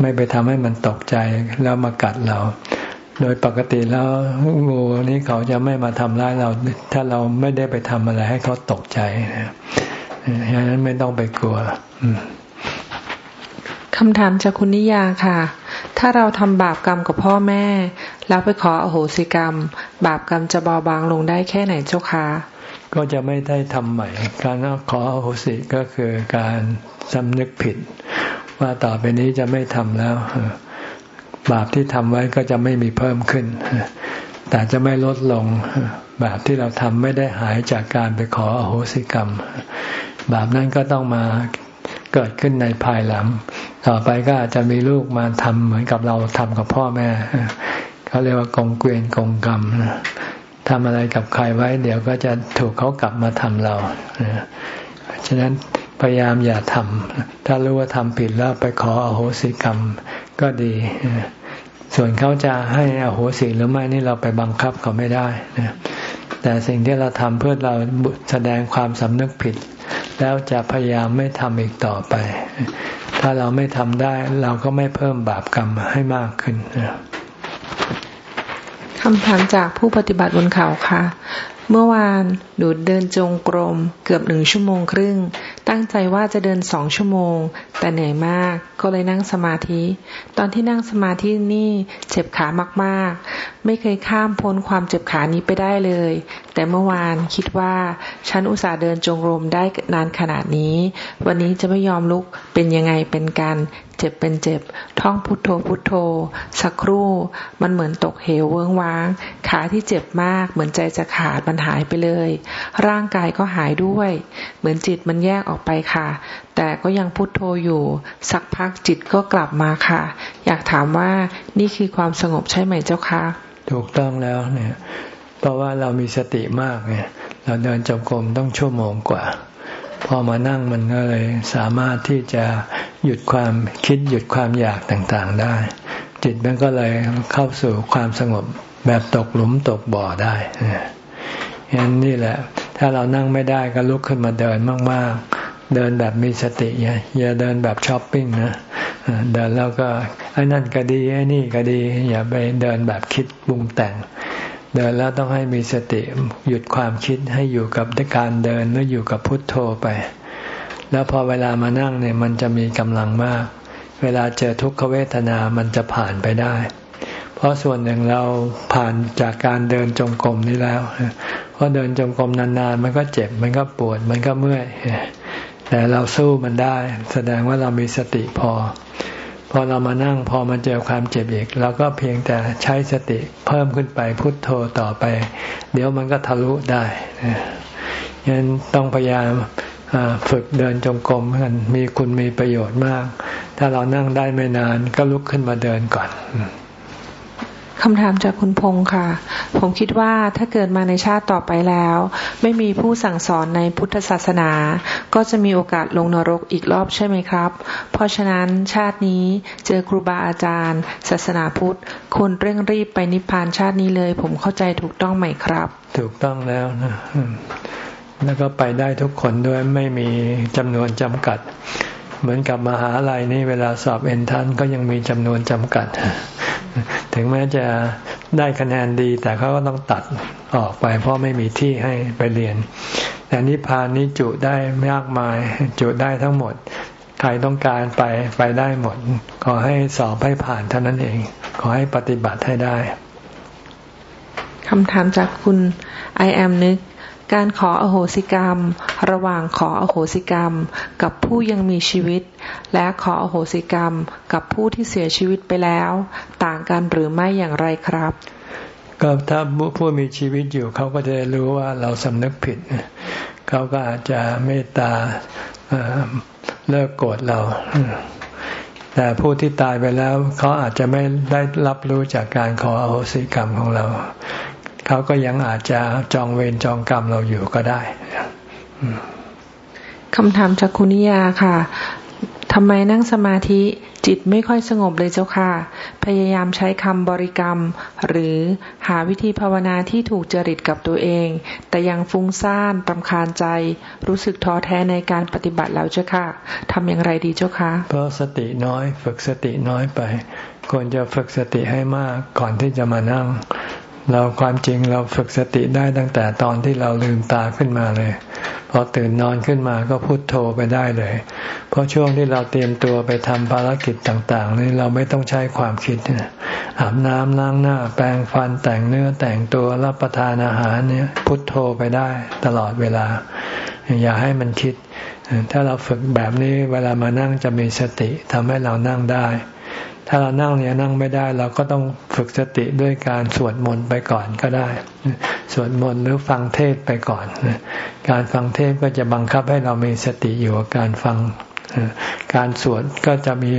ไม่ไปทำให้มันตกใจแล้วมากัดเรา โดยปกติแล้วงูนี้เขาจะไม่มาทำร้ายเรา ถ้าเราไม่ได้ไปทำอะไรให้เขาตกใจนะฉะนั้นไม่ต้องไปกลัวคำถามจากคุณนิยาค่ะ ถ้าเราทำบาปกรรมกับพ่อแม่ แล้วไปขออโหสิกรรม บาปกรรมจะเบาบางลงได้แค่ไหนเจ้าคะก็จะไม่ได้ทำใหม่ การขออโหสิก็คือการสำนึกผิด ว่าต่อไปนี้จะไม่ทำแล้ว บาปที่ทำไว้ก็จะไม่มีเพิ่มขึ้น แต่จะไม่ลดลง บาปที่เราทำไม่ได้หายจากการไปขออโหสิกรรม บาปนั้นก็ต้องมาเกิดขึ้นในภายหลัง ต่อไปก็อาจจะมีลูกมาทำเหมือนกับเราทำกับพ่อแม่ เขาเรียกว่ากองเกวียนกองกรรมทำอะไรกับใครไว้ เดี๋ยวก็จะถูกเขากลับมาทำเราฉะนั้นพยายามอย่าทำถ้ารู้ว่าทำผิดแล้วไปขออโหสิกรรมก็ดี ส่วนเขาจะให้อโหสิหรือไม่นี่เราไปบังคับเขาไม่ได้แต่สิ่งที่เราทำเพื่อเราแสดงความสำนึกผิด แล้วจะพยายามไม่ทำอีกต่อไป ถ้าเราไม่ทำได้ เราก็ไม่เพิ่มบาปกรรมให้มากขึ้น คำถามจากผู้ปฏิบัติบนเขาค่ะ เมื่อวานหนูเดินจงกรมเกือบหนึ่งชั่วโมงครึ่ง ตั้งใจว่าจะเดินสองชั่วโมง แต่เหนื่อยมากก็เลยนั่งสมาธิ ตอนที่นั่งสมาธินี่เจ็บขามากๆ ไม่เคยข้ามพ้นความเจ็บขานี้ไปได้เลย แต่เมื่อวานคิดว่า ฉันอุตส่าห์เดินจงกรมได้นานขนาดนี้ วันนี้จะไม่ยอมลุกเป็นยังไงเป็นกัน เจ็บเป็นเจ็บ ท่องพุทโธพุทโธ สักครู่ มันเหมือนตกเหวเวิ้งว้าง ขาที่เจ็บมาก เหมือนใจจะขาดมันหายไปเลย ร่างกายก็หายด้วย เหมือนจิตมันแยกออกไปค่ะ แต่ก็ยังพุทโธอยู่ สักพักจิตก็กลับมาค่ะ อยากถามว่านี่คือความสงบใช่ไหมเจ้าคะถูกต้องแล้วเนี่ย เพราะว่าเรามีสติมากเนี่ย เราเดินจงกรมต้องชั่วโมงกว่า พอมานั่งมันก็เลยสามารถที่จะหยุดความคิดหยุดความอยากต่างๆได้ จิตมันก็เลยเข้าสู่ความสงบแบบตกหลุมตกบ่อได้ฉะนั้นนี่แหละ ถ้าเรานั่งไม่ได้ก็ลุกขึ้นมาเดินมากๆ เดินแบบมีสติอย่าอย่าเดินแบบช้อปปิ้งนะเดินแล้วก็ไอ้นั่นก็ดีไอ้นี่ก็ดี อย่าไปเดินแบบคิดบุงแต่ง เดินแล้วต้องให้มีสติหยุดความคิดให้อยู่กับการเดินหรืออยู่กับพุทโธไป แล้วพอเวลามานั่งเนี่ยมันจะมีกำลังมาก เวลาเจอทุกขเวทนามันจะผ่านไปได้ เพราะส่วนหนึ่งเราผ่านจากการเดินจงกรมนี้แล้ว เพราะเดินจงกรมนานๆ มันก็เจ็บมันก็ปวดมันก็เมื่อยแต่เราสู้มันได้ แสดงว่าเรามีสติพอ พอเรามานั่งพอมาเจอความเจ็บอีกเราก็เพียงแต่ใช้สติเพิ่มขึ้นไปพุทโธต่อไป เดี๋ยวมันก็ทะลุได้ยันต้องพยายามฝึกเดินจงกรมกันมีคุณมีประโยชน์มาก ถ้าเรานั่งได้ไม่นานก็ลุกขึ้นมาเดินก่อน คำถามจากคุณพงศ์ค่ะ ผมคิดว่าถ้าเกิดมาในชาติต่อไปแล้ว ไม่มีผู้สั่งสอนในพุทธศาสนา ก็จะมีโอกาสลงนรกอีกรอบใช่ไหมครับ เพราะฉะนั้นชาตินี้เจอครูบาอาจารย์ ศาสนาพุทธคนเร่งรีบไปนิพพานชาตินี้เลย ผมเข้าใจถูกต้องไหมครับ ถูกต้องแล้วนะแล้วก็ไปได้ทุกคนด้วยไม่มีจำนวนจำกัด เหมือนกับมหาลัยนี่เวลาสอบเอ็นทันก็ยังมีจำนวนจำกัด ถึงแม้จะได้คะแนนดีแต่เขาก็ต้องตัดออกไป เพราะไม่มีที่ให้ไปเรียน แต่นิพพานนี้จุได้มากมายจุได้ทั้งหมด ใครต้องการไปไปได้หมด ขอให้สอบให้ผ่านเท่านั้นเอง ขอให้ปฏิบัติให้ได้คำถามจากคุณ I am นึก การขออโหสิกรรม ระหว่างขออโหสิกรรม กับผู้ยังมีชีวิต และขออโหสิกรรม กับผู้ที่เสียชีวิตไปแล้ว ต่างกันหรือไม่อย่างไรครับก็ถ้าผู้มีชีวิตอยู่เขาก็จะรู้ว่าเราสำนึกผิด เขาก็อาจจะเมตตาเลิกโกรธเรา แต่ผู้ที่ตายไปแล้ว เขาอาจจะไม่ได้รับรู้จากการขออโหสิกรรมของเรา เขาก็ยังอาจจะจองเวรจองกรรมเราอยู่ก็ได้คำถามจากคุณนิยาค่ะทำไมนั่งสมาธิจิตไม่ค่อยสงบเลยเจ้าค่ะ พยายามใช้คำบริกรรม หรือหาวิธีภาวนาที่ถูกจริตกับตัวเอง แต่ยังฟุ้งซ่านตำคาญใจ รู้สึกท้อแท้ในการปฏิบัติแล้วเจ้าค่ะทำอย่างไรดีเจ้าค่ะ เพราะสติน้อย ฝึกสติน้อยไป ควรจะฝึกสติให้มากก่อนที่จะมานั่ง เราความจริงเราฝึกสติได้ตั้งแต่ตอนที่เราลืมตาขึ้นมาเลย พอตื่นนอนขึ้นมาก็พุโทโธไปได้เลย เพราะช่วงที่เราเตรียมตัวไปทำภารกิจต่าง ๆ นี่เราไม่ต้องใช้ความคิดอาบน้ำล้างหน้า แปรงฟันแต่งเนื้อแต่งตัวรับประทานอาหารเนี่ยพุโทโธไปได้ตลอดเวลา อย่าให้มันคิด ถ้าเราฝึกแบบนี้เวลามานั่งจะมีสติทำให้เรานั่งได้ ถ้าเรานั่งเนี่ยนั่งไม่ได้ เราก็ต้องฝึกสติด้วยการสวดมนต์ไปก่อนก็ได้ สวดมนต์หรือฟังเทศไปก่อน การฟังเทศก็จะบังคับให้เรามีสติอยู่กับการฟัง การสวดก็จะมี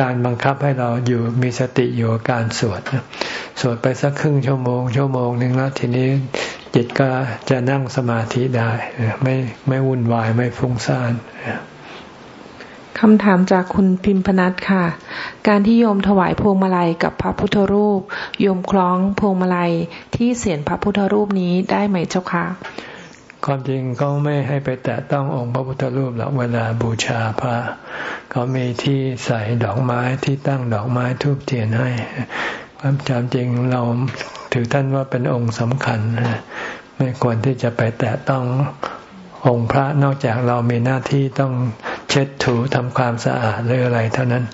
การบังคับให้เราอยู่มีสติอยู่กับการสวดสวดไปสักครึ่งชั่วโมง ชั่วโมงหนึ่งแล้วทีนี้จิตก็จะนั่งสมาธิได้ ไม่ไม่วุ่นวายไม่ฟุ้งซ่าน คำถามจากคุณพิมพนัทค่ะ การที่โยมถวายพวงมาลัยกับพระพุทธรูป โยมคล้องพวงมาลัยที่เสียนพระพุทธรูปนี้ได้ไหมเจ้าคะความจริงเขาไม่ให้ไปแตะต้ององค์พระพุทธรูปหรอกเวลาบูชาพระเขามีที่ใส่ดอกไม้ที่ตั้งดอกไม้ทูบเทียนให้ความจำจริงเราถือท่านว่าเป็นองค์สำคัญไม่ควรที่จะไปแตะต้ององค์พระนอกจากเรามีหน้าที่ต้อง ช็ดถูทำความสะอาดหรืออะไรเท่านั้น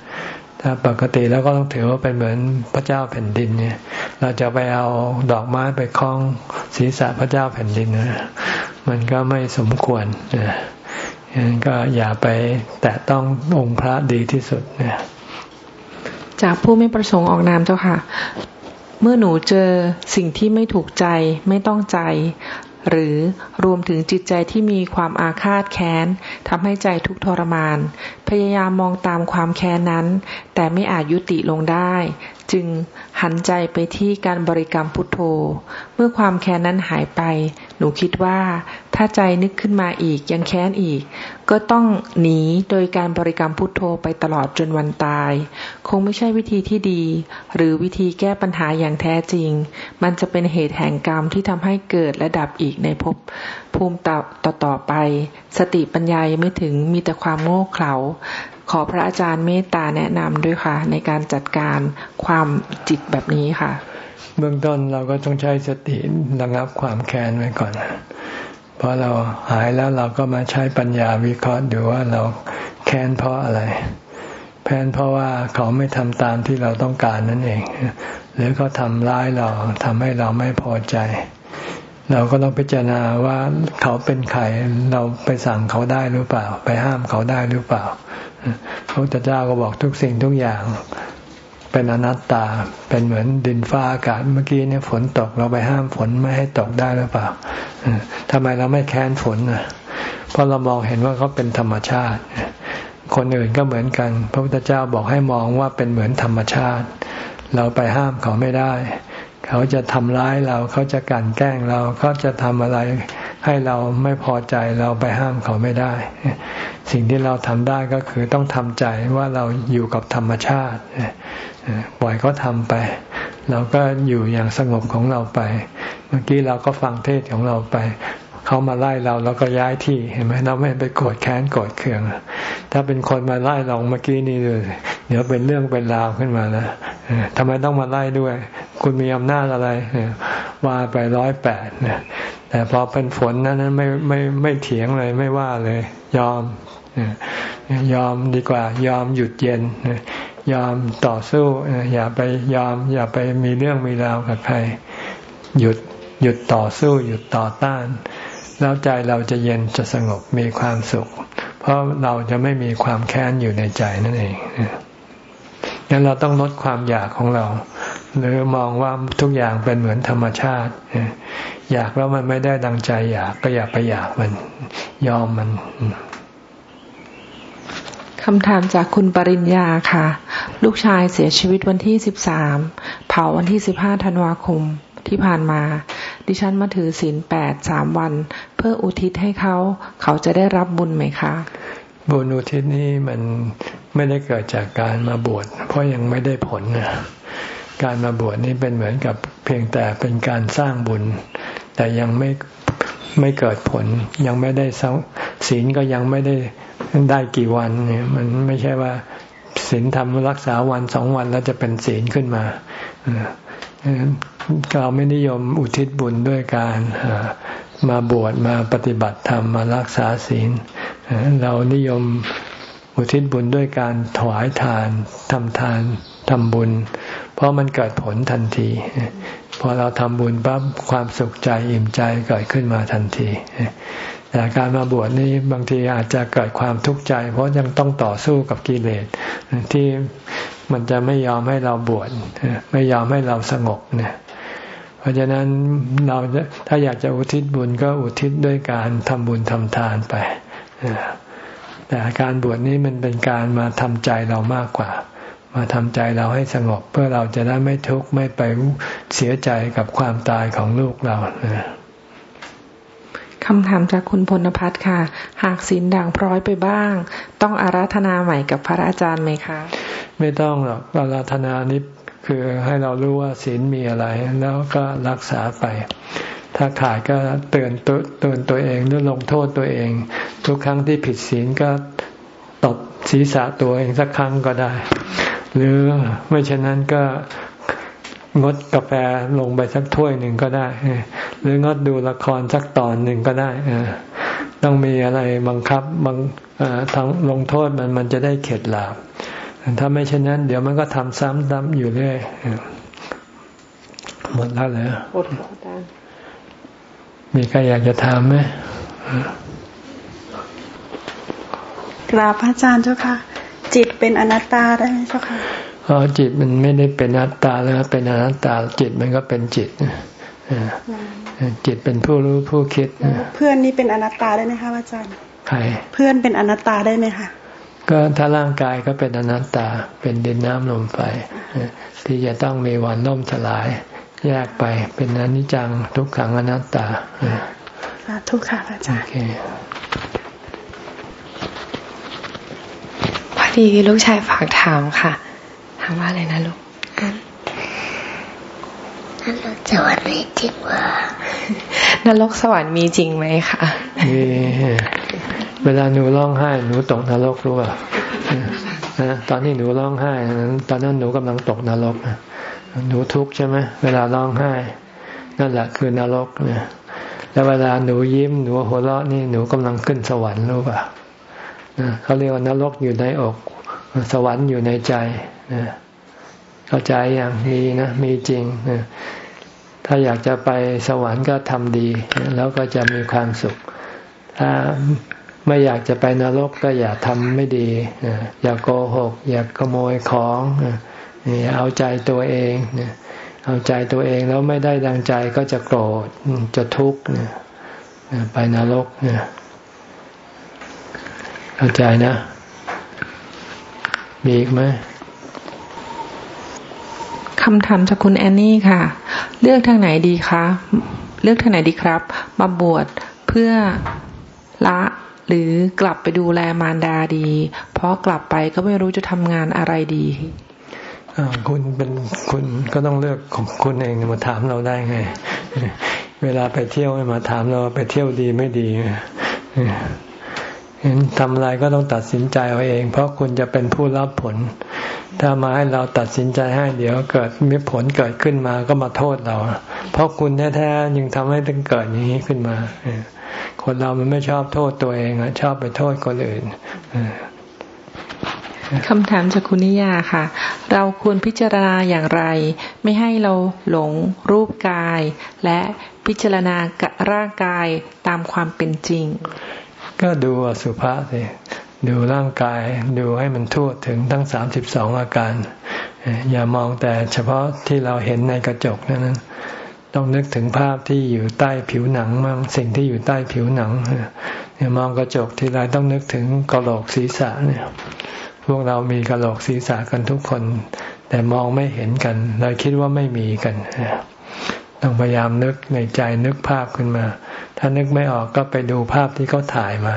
ถ้าปกติแล้วก็ต้องถือว่าเป็นเหมือนพระเจ้าแผ่นดินเนี่ย เราจะไปเอาดอกไม้ไปคล้องศีรษะพระเจ้าแผ่นดินนะมันก็ไม่สมควรนะงั้นก็อย่าไปแตะต้ององค์พระดีที่สุดเนี่ยจากผู้ไม่ประสงค์ออกนามเจ้าค่ะ เมื่อหนูเจอสิ่งที่ไม่ถูกใจไม่ต้องใจ หรือรวมถึงจิตใจที่มีความอาฆาตแค้นทำให้ใจทุกทรมาน พยายามมองตามความแค้นนั้น แต่ไม่อาจยุติลงได้ จึงหันใจไปที่การบริกรรมพุทโธ เมื่อความแค้นนั้นหายไป หนูคิดว่าถ้าใจนึกขึ้นมาอีกยังแค้นอีก ก็ต้องหนีโดยการบริกรรมพุทโธไปตลอดจนวันตาย คงไม่ใช่วิธีที่ดี หรือวิธีแก้ปัญหาอย่างแท้จริง มันจะเป็นเหตุแห่งกรรมที่ทำให้เกิดและดับอีกในภพภูมิต่อต่อไป สติปัญญายังไม่ถึงมีแต่ความโง่เขลาขอพระอาจารย์เมตตาแนะนำด้วยค่ะ ในการจัดการความจิตแบบนี้ค่ะ เบื้องต้นเราก็ต้องใช้สติระงับความแค้นไว้ก่อนพอเราหายแล้วเราก็มาใช้ปัญญาวิเคราะห์ดูว่าเราแค้นเพราะอะไรแค้นเพราะว่าเขาไม่ทำตามที่เราต้องการนั่นเอง หรือเขาทำร้ายเราทำให้เราไม่พอใจ เราก็ต้องพิจารณาว่าเขาเป็นใครเราไปสั่งเขาได้หรือเปล่า ไปห้ามเขาได้หรือเปล่าพระพุทธเจ้าก็บอกทุกสิ่งทุกอย่าง เป็นอนัตตา เป็นเหมือนดินฟ้าอากาศเมื่อกี้เนี่ยฝนตกเราไปห้ามฝนไม่ให้ตกได้หรือเปล่าทำไมเราไม่แค้นฝนอะเพราะเรามองเห็นว่าเขาเป็นธรรมชาติ คนอื่นก็เหมือนกัน พระพุทธเจ้าบอกให้มองว่าเป็นเหมือนธรรมชาติ เราไปห้ามเขาไม่ได้ เขาจะทำร้ายเรา เขาจะกันแกล้งเรา เขาจะทำอะไรให้เราไม่พอใจเราไปห้ามเขาไม่ได้ สิ่งที่เราทำได้ก็คือต้องทำใจว่าเราอยู่กับธรรมชาติ ปล่อยเขาทำไป เราก็อยู่อย่างสงบของเราไป เมื่อกี้เราก็ฟังเทศของเราไปเขามาไล่เราเราก็ย้ายที่เห็นไหมเราไม่ไปโกรธแค้นโกรธเคือง ถ้าเป็นคนมาไล่เราเมื่อกี้นี่เลยเดี๋ยวเป็นเรื่องเป็นราวขึ้นมาแล้วทำไมต้องมาไล่ด้วย คุณมีอำนาจอะไรว่าไปร้อยแปดแต่พอเป็นฝนนั้นไม่ไม่ไม่เถียงเลยไม่ว่าเลย ยอมยอมดีกว่า ยอมหยุดเย็น ยอมต่อสู้อย่าไปยอม อย่าไปมีเรื่องมีราวกับใครหยุดหยุดต่อสู้หยุดต่อต้าน แล้วใจเราจะเย็นจะสงบมีความสุข เพราะเราจะไม่มีความแค้นอยู่ในใจนั่นเองงั้นเราต้องลดความอยากของเรา หรือมองว่าทุกอย่างเป็นเหมือนธรรมชาติอยากแล้วมันไม่ได้ดังใจอยากก็อย่าไปอยากมัน ยอมมัน คำถามจากคุณปริญญาค่ะ ลูกชายเสียชีวิตวันที่สิบสามเผาวันที่สิบห้าธันวาคมที่ผ่านมา ดิฉันมาถือศีลแปดสามวัน เพื่ออุทิศให้เขา เขาจะได้รับบุญไหมคะ บุญอุทิศนี้มันไม่ได้เกิดจากการมาบวชเพราะยังไม่ได้ผลนะการมาบวชนี่เป็นเหมือนกับเพียงแต่เป็นการสร้างบุญ แต่ยังไม่ไม่เกิดผลยังไม่ได้ศีลก็ยังไม่ได้ ได้กี่วันเนี่ยมันไม่ใช่ว่าศีลทำรักษาวันสองวันแล้วจะเป็นศีลขึ้นมาเราไม่นิยมอุทิศบุญด้วยการมาบวชมาปฏิบัติธรรมมารักษาศีล เรานิยมอุทิศบุญด้วยการถวายทานทำทานทำบุญ เพราะมันเกิดผลทันที พอเราทำบุญปั๊บความสุขใจอิ่มใจเกิดขึ้นมาทันที แต่การมาบวชนี่บางทีอาจจะเกิดความทุกข์ใจ เพราะยังต้องต่อสู้กับกิเลสที่มันจะไม่ยอมให้เราบวชไม่ยอมให้เราสงบเนี่ยเพราะฉะนั้นเราถ้าอยากจะอุทิศบุญก็อุทิศด้วยการทำบุญทำทานไปแต่การบวชนี้มันเป็นการมาทำใจเรามากกว่า มาทำใจเราให้สงบ เพื่อเราจะได้ไม่ทุกข์ไม่ไปเสียใจกับความตายของลูกเรา คำถามจากคุณพลพัฒน์ค่ะ หากศีลด่างพร้อยไปบ้าง ต้องอาราธนาใหม่กับพระอาจารย์ไหมคะ ไม่ต้องหรอกอาราธนานี้คือให้เรารู้ว่าศีลมีอะไร แล้วก็รักษาไป ถ้าขาดก็เตือนตัวเตือนตัวเองหรือลงโทษตัวเอง ทุกครั้งที่ผิดศีลก็ตบศีรษะตัวเองสักครั้งก็ได้ หรือไม่เช่นนั้นก็ งดกาแฟลงไปสักถ้วยหนึ่งก็ได้ หรืองดดูละครสักตอนหนึ่งก็ได้ต้องมีอะไรบังคับบังทั้งลงโทษมันมันจะได้เข็ดหลาบถ้าไม่เช่นนั้น เดี๋ยวมันก็ทำซ้ำซ้ำอยู่เรื่อยหมดแล้วเลยหมดแล้วมีใครอยากจะถามไหมกราบพระอาจารย์เจ้าค่ะ จิตเป็นอนัตตาได้ไหมเจ้าค่ะ อ๋อจิตมันไม่ได้เป็นอนัตตาแล้วเป็นอนัตตาจิตมันก็เป็นจิตจิตเป็นผู้รู้ผู้คิด เพื่อนนี่เป็นอนัตตาได้ไหมคะอาจารย์ใครเพื่อนเป็นอนัตตาได้ไหมคะก็ถ้าร่างกายก็เป็นอนัตตา เป็นดินน้ำลมไฟที่จะต้องมีวันล่มสลาย แยกไปเป็นอนิจจังทุกขังอนัตตาทุกค่ะอาจารย์พอดีลูกชายฝากถามค่ะ ถามว่าอะไรนะลูกนรกสวรรค์มีจริงว่นรกสวรรค์มีจริงไหมคะมีเวลาหนูร้องไห้หนูตกนรกรู้ป่ะนะตอนที่หนูร้องไห้ตอนนั้นหนูกำลังตกนรกหนูทุกข์ใช่ไหมเวลาร้องไห้ นั่นแหละคือนรกเนี่ยแล้วเวลาหนูยิ้มหนูหัวเราะนี่หนูกำลังขึ้นสวรรค์รู้ป่ะเขาเรียกว่านรกอยู่ในอก สวรรค์อยู่ในใจ เข้าใจอย่างนี้นะมีจริงถ้าอยากจะไปสวรรค์ก็ทำดี แล้วก็จะมีความสุข ถ้าไม่อยากจะไปนรกก็อย่าทำไม่ดีอย่าโกหก อย่าขโมยของอย่าเอาใจตัวเองเอาใจตัวเองแล้วไม่ได้ดังใจก็จะโกรธจะทุกข์ไปนรกเข้าใจนะ มีอีกไหม คำถามจากคุณแอนนี่ค่ะ เลือกทางไหนดีคะเลือกทางไหนดีครับ มาบวชเพื่อละหรือกลับไปดูแลมารดาดี เพราะกลับไปก็ไม่รู้จะทำงานอะไรดีคุณเป็นคุณก็ต้องเลือกของคุณเองมาถามเราได้ไง เวลาไปเที่ยวมาถามเราไปเที่ยวดีไม่ดี เห็นทำอะไรก็ต้องตัดสินใจเอาเอง เพราะคุณจะเป็นผู้รับผล ถ้ามาให้เราตัดสินใจให้เดี๋ยวเกิดมีผลเกิดขึ้นมาก็มาโทษเรา เพราะคุณแท้ๆยังทำให้ถึงเกิดอย่างนี้ขึ้นมา คนเรามันไม่ชอบโทษตัวเองชอบไปโทษคนอื่นคำถามจากคุณนิยาค่ะ เราควรพิจารณาอย่างไร ไม่ให้เราหลงรูปกาย และพิพิจารณาร่างกายตามความเป็นจริง ก็ดูอสุภะสิดูร่างกายดูให้มันทั่วถึงทั้งสามสิบสองอาการ อย่ามองแต่เฉพาะที่เราเห็นในกระจกนั้นต้องนึกถึงภาพที่อยู่ใต้ผิวหนังมั่งสิ่งที่อยู่ใต้ผิวหนังเนี่ยมองกระจกทีไรต้องนึกถึงกระโหลกศีรษะเนี่ยพวกเรามีกระโหลกศีรษะกันทุกคน แต่มองไม่เห็นกันเราคิดว่าไม่มีกัน ต้องพยายามนึกในใจนึกภาพขึ้นมา ถ้านึกไม่ออกก็ไปดูภาพที่เขาถ่ายมา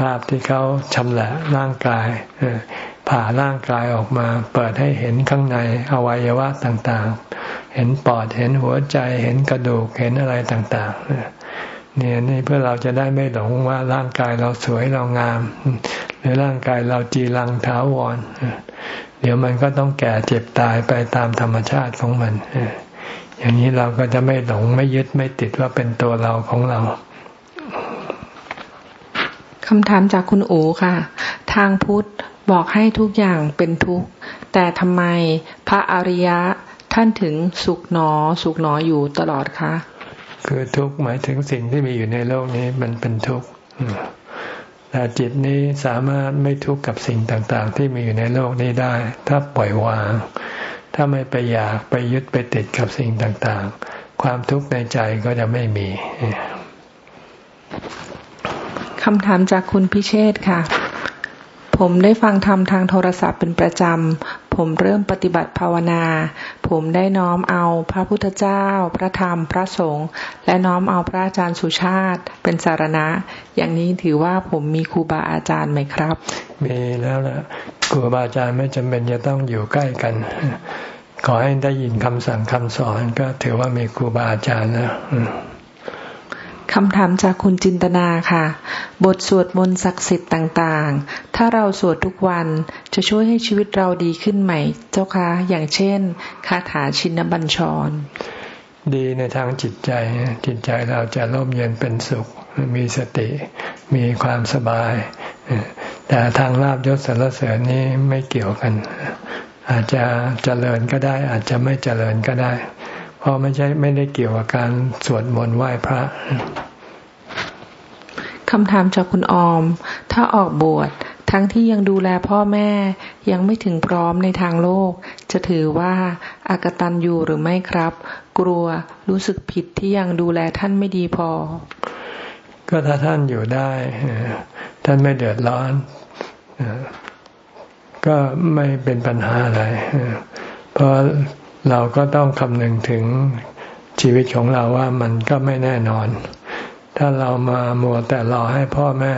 ภาพที่เขาชำแหละร่างกายผ่าร่างกายออกมา เปิดให้เห็นข้างในอวัยวะต่างๆ เห็นปอดเห็นหัวใจเห็นกระดูกเห็นอะไรต่างๆเนี่ยนี่เพื่อเราจะได้ไม่หลงว่าร่างกายเราสวยเรางาม หรือร่างกายเราจีรังท้าวรเดี๋ยวมันก็ต้องแก่เจ็บตายไปตามธรรมชาติของมัน อย่างนี้เราก็จะไม่หลงไม่ยึดไม่ติดว่าเป็นตัวเราของเราคำถามจากคุณอูค่ะ ทางพุทธบอกให้ทุกอย่างเป็นทุกข์ แต่ทำไมพระอริยะท่านถึงสุขหนอ สุขหนออยู่ตลอดคะคือทุกข์หมายถึงสิ่งที่มีอยู่ในโลกนี้มันเป็นทุกข์แต่จิตนี้สามารถไม่ทุกข์กับสิ่งต่างๆ ที่มีอยู่ในโลกนี้ได้ ถ้าปล่อยวาง ถ้าไม่ไปอยากไปยึดไปติดกับสิ่งต่างๆ ความทุกข์ในใจก็จะไม่มีคำถามจากคุณพิเชษค่ะ ผมได้ฟังธรรมทางโทรศัพท์เป็นประจำ ผมเริ่มปฏิบัติภาวนา ผมได้น้อมเอาพระพุทธเจ้า พระธรรม พระสงฆ์และน้อมเอาพระอาจารย์สุชาติ เป็นสารณะ อย่างนี้ถือว่าผมมีครูบาอาจารย์ไหมครับ มีแล้วละครูบาอาจารย์ไม่จำเป็นจะต้องอยู่ใกล้กัน ขอให้ได้ยินคำสั่งคำสอนก็ถือว่ามีครูบาอาจารย์แล้ว คำถามจากคุณจินตนาค่ะ บทสวดมนต์ศักดิ์สิทธิ์ต่างๆ ถ้าเราสวดทุกวันจะช่วยให้ชีวิตเราดีขึ้นไหม เจ้าคะ อย่างเช่น คาถาชินบัญชร ดีในทางจิตใจ จิตใจเราจะร่มเย็นเป็นสุข มีสติ มีความสบาย แต่ทางลาบยศสารเสริญนี้ไม่เกี่ยวกัน อาจจะเจริญก็ได้ อาจจะไม่เจริญก็ได้ ราะไม่ใช่ไม่ได้เกี่ยวกับการสวดมนต์ไหว้พระคำถามจากคุณออม ถ้าออกบวชทั้งที่ยังดูแลพ่อแม่ยังไม่ถึงพร้อมในทางโลก จะถือว่าอากตันอยู่หรือไม่ครับ กลัวรู้สึกผิดที่ยังดูแลท่านไม่ดีพอ ก็ถ้าท่านอยู่ได้ ท่านไม่เดือดร้อน ก็ไม่เป็นปัญหาอะไรเพราะ เราก็ต้องคำนึงถึงชีวิตของเราว่ามันก็ไม่แน่นอน ถ้าเรามามัวแต่รอให้พ่อแม่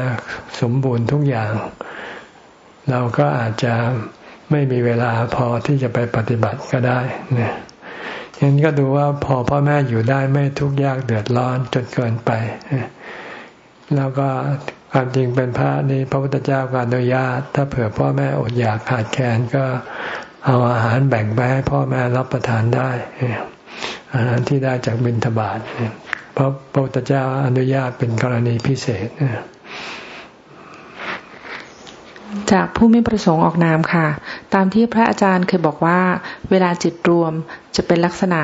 สมบูรณ์ทุกอย่าง เราก็อาจจะไม่มีเวลาพอที่จะไปปฏิบัติก็ได้เนี่ยยังก็ดูว่าพอพ่อแม่อยู่ได้ไม่ทุกข์ยากเดือดร้อนจนเกินไป แล้วก็ความจริงเป็นพระนี่พระพุทธเจ้าก็อนุญาต ถ้าเผื่อพ่อแม่อดอยากขาดแคลนก็ เอาอาหารแบ่งไปให้พ่อแม่รับประทานได้อาหารที่ได้จากบิณฑบาตเพราะพระพุทธเจ้าอนุญาตเป็นกรณีพิเศษจากผู้ไม่ประสงค์ออกนามค่ะ ตามที่พระอาจารย์เคยบอกว่า เวลาจิตรวมจะเป็นลักษณะ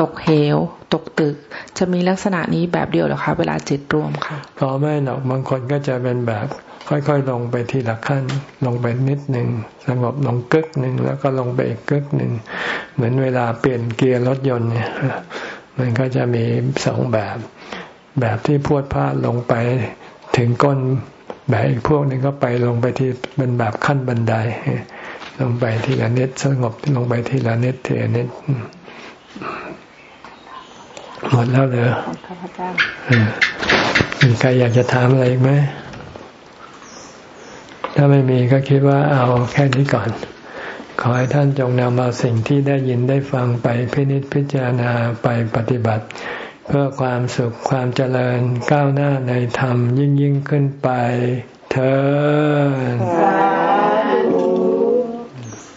ตกเหว ตกตึก จะมีลักษณะนี้แบบเดียวหรอคะ เวลาจิตรวมค่ะก็ไม่หรอกบางคนก็จะเป็นแบบ ค่อยๆ ลงไปทีละขั้น ลงไปนิดหนึ่งสงบลงกึกหนึ่งแล้วก็ลงไปอีกกึกหนึ่งเหมือนเวลาเปลี่ยนเกียร์รถยนต์เนี่ยมันก็จะมีสองแบบ แบบที่พวดพาดลงไปถึงก้นแบบอีกพวกหนึ่งก็ไปลงไปที่เป็นแบบขั้นบันได ลงไปทีละนิดสงบลงไปทีละนิดเทนิด หมดแล้วเหรอมีใครอยากจะถามอะไรอีกไหม ถ้าไม่มีก็คิดว่าเอาแค่นี้ก่อน ขอให้ท่านจงนำเอาสิ่งที่ได้ยินได้ฟังไปพินิจพิจารณาไปปฏิบัติ เพื่อความสุขความเจริญก้าวหน้าในธรรมยิ่งยิ่งขึ้นไปเธอ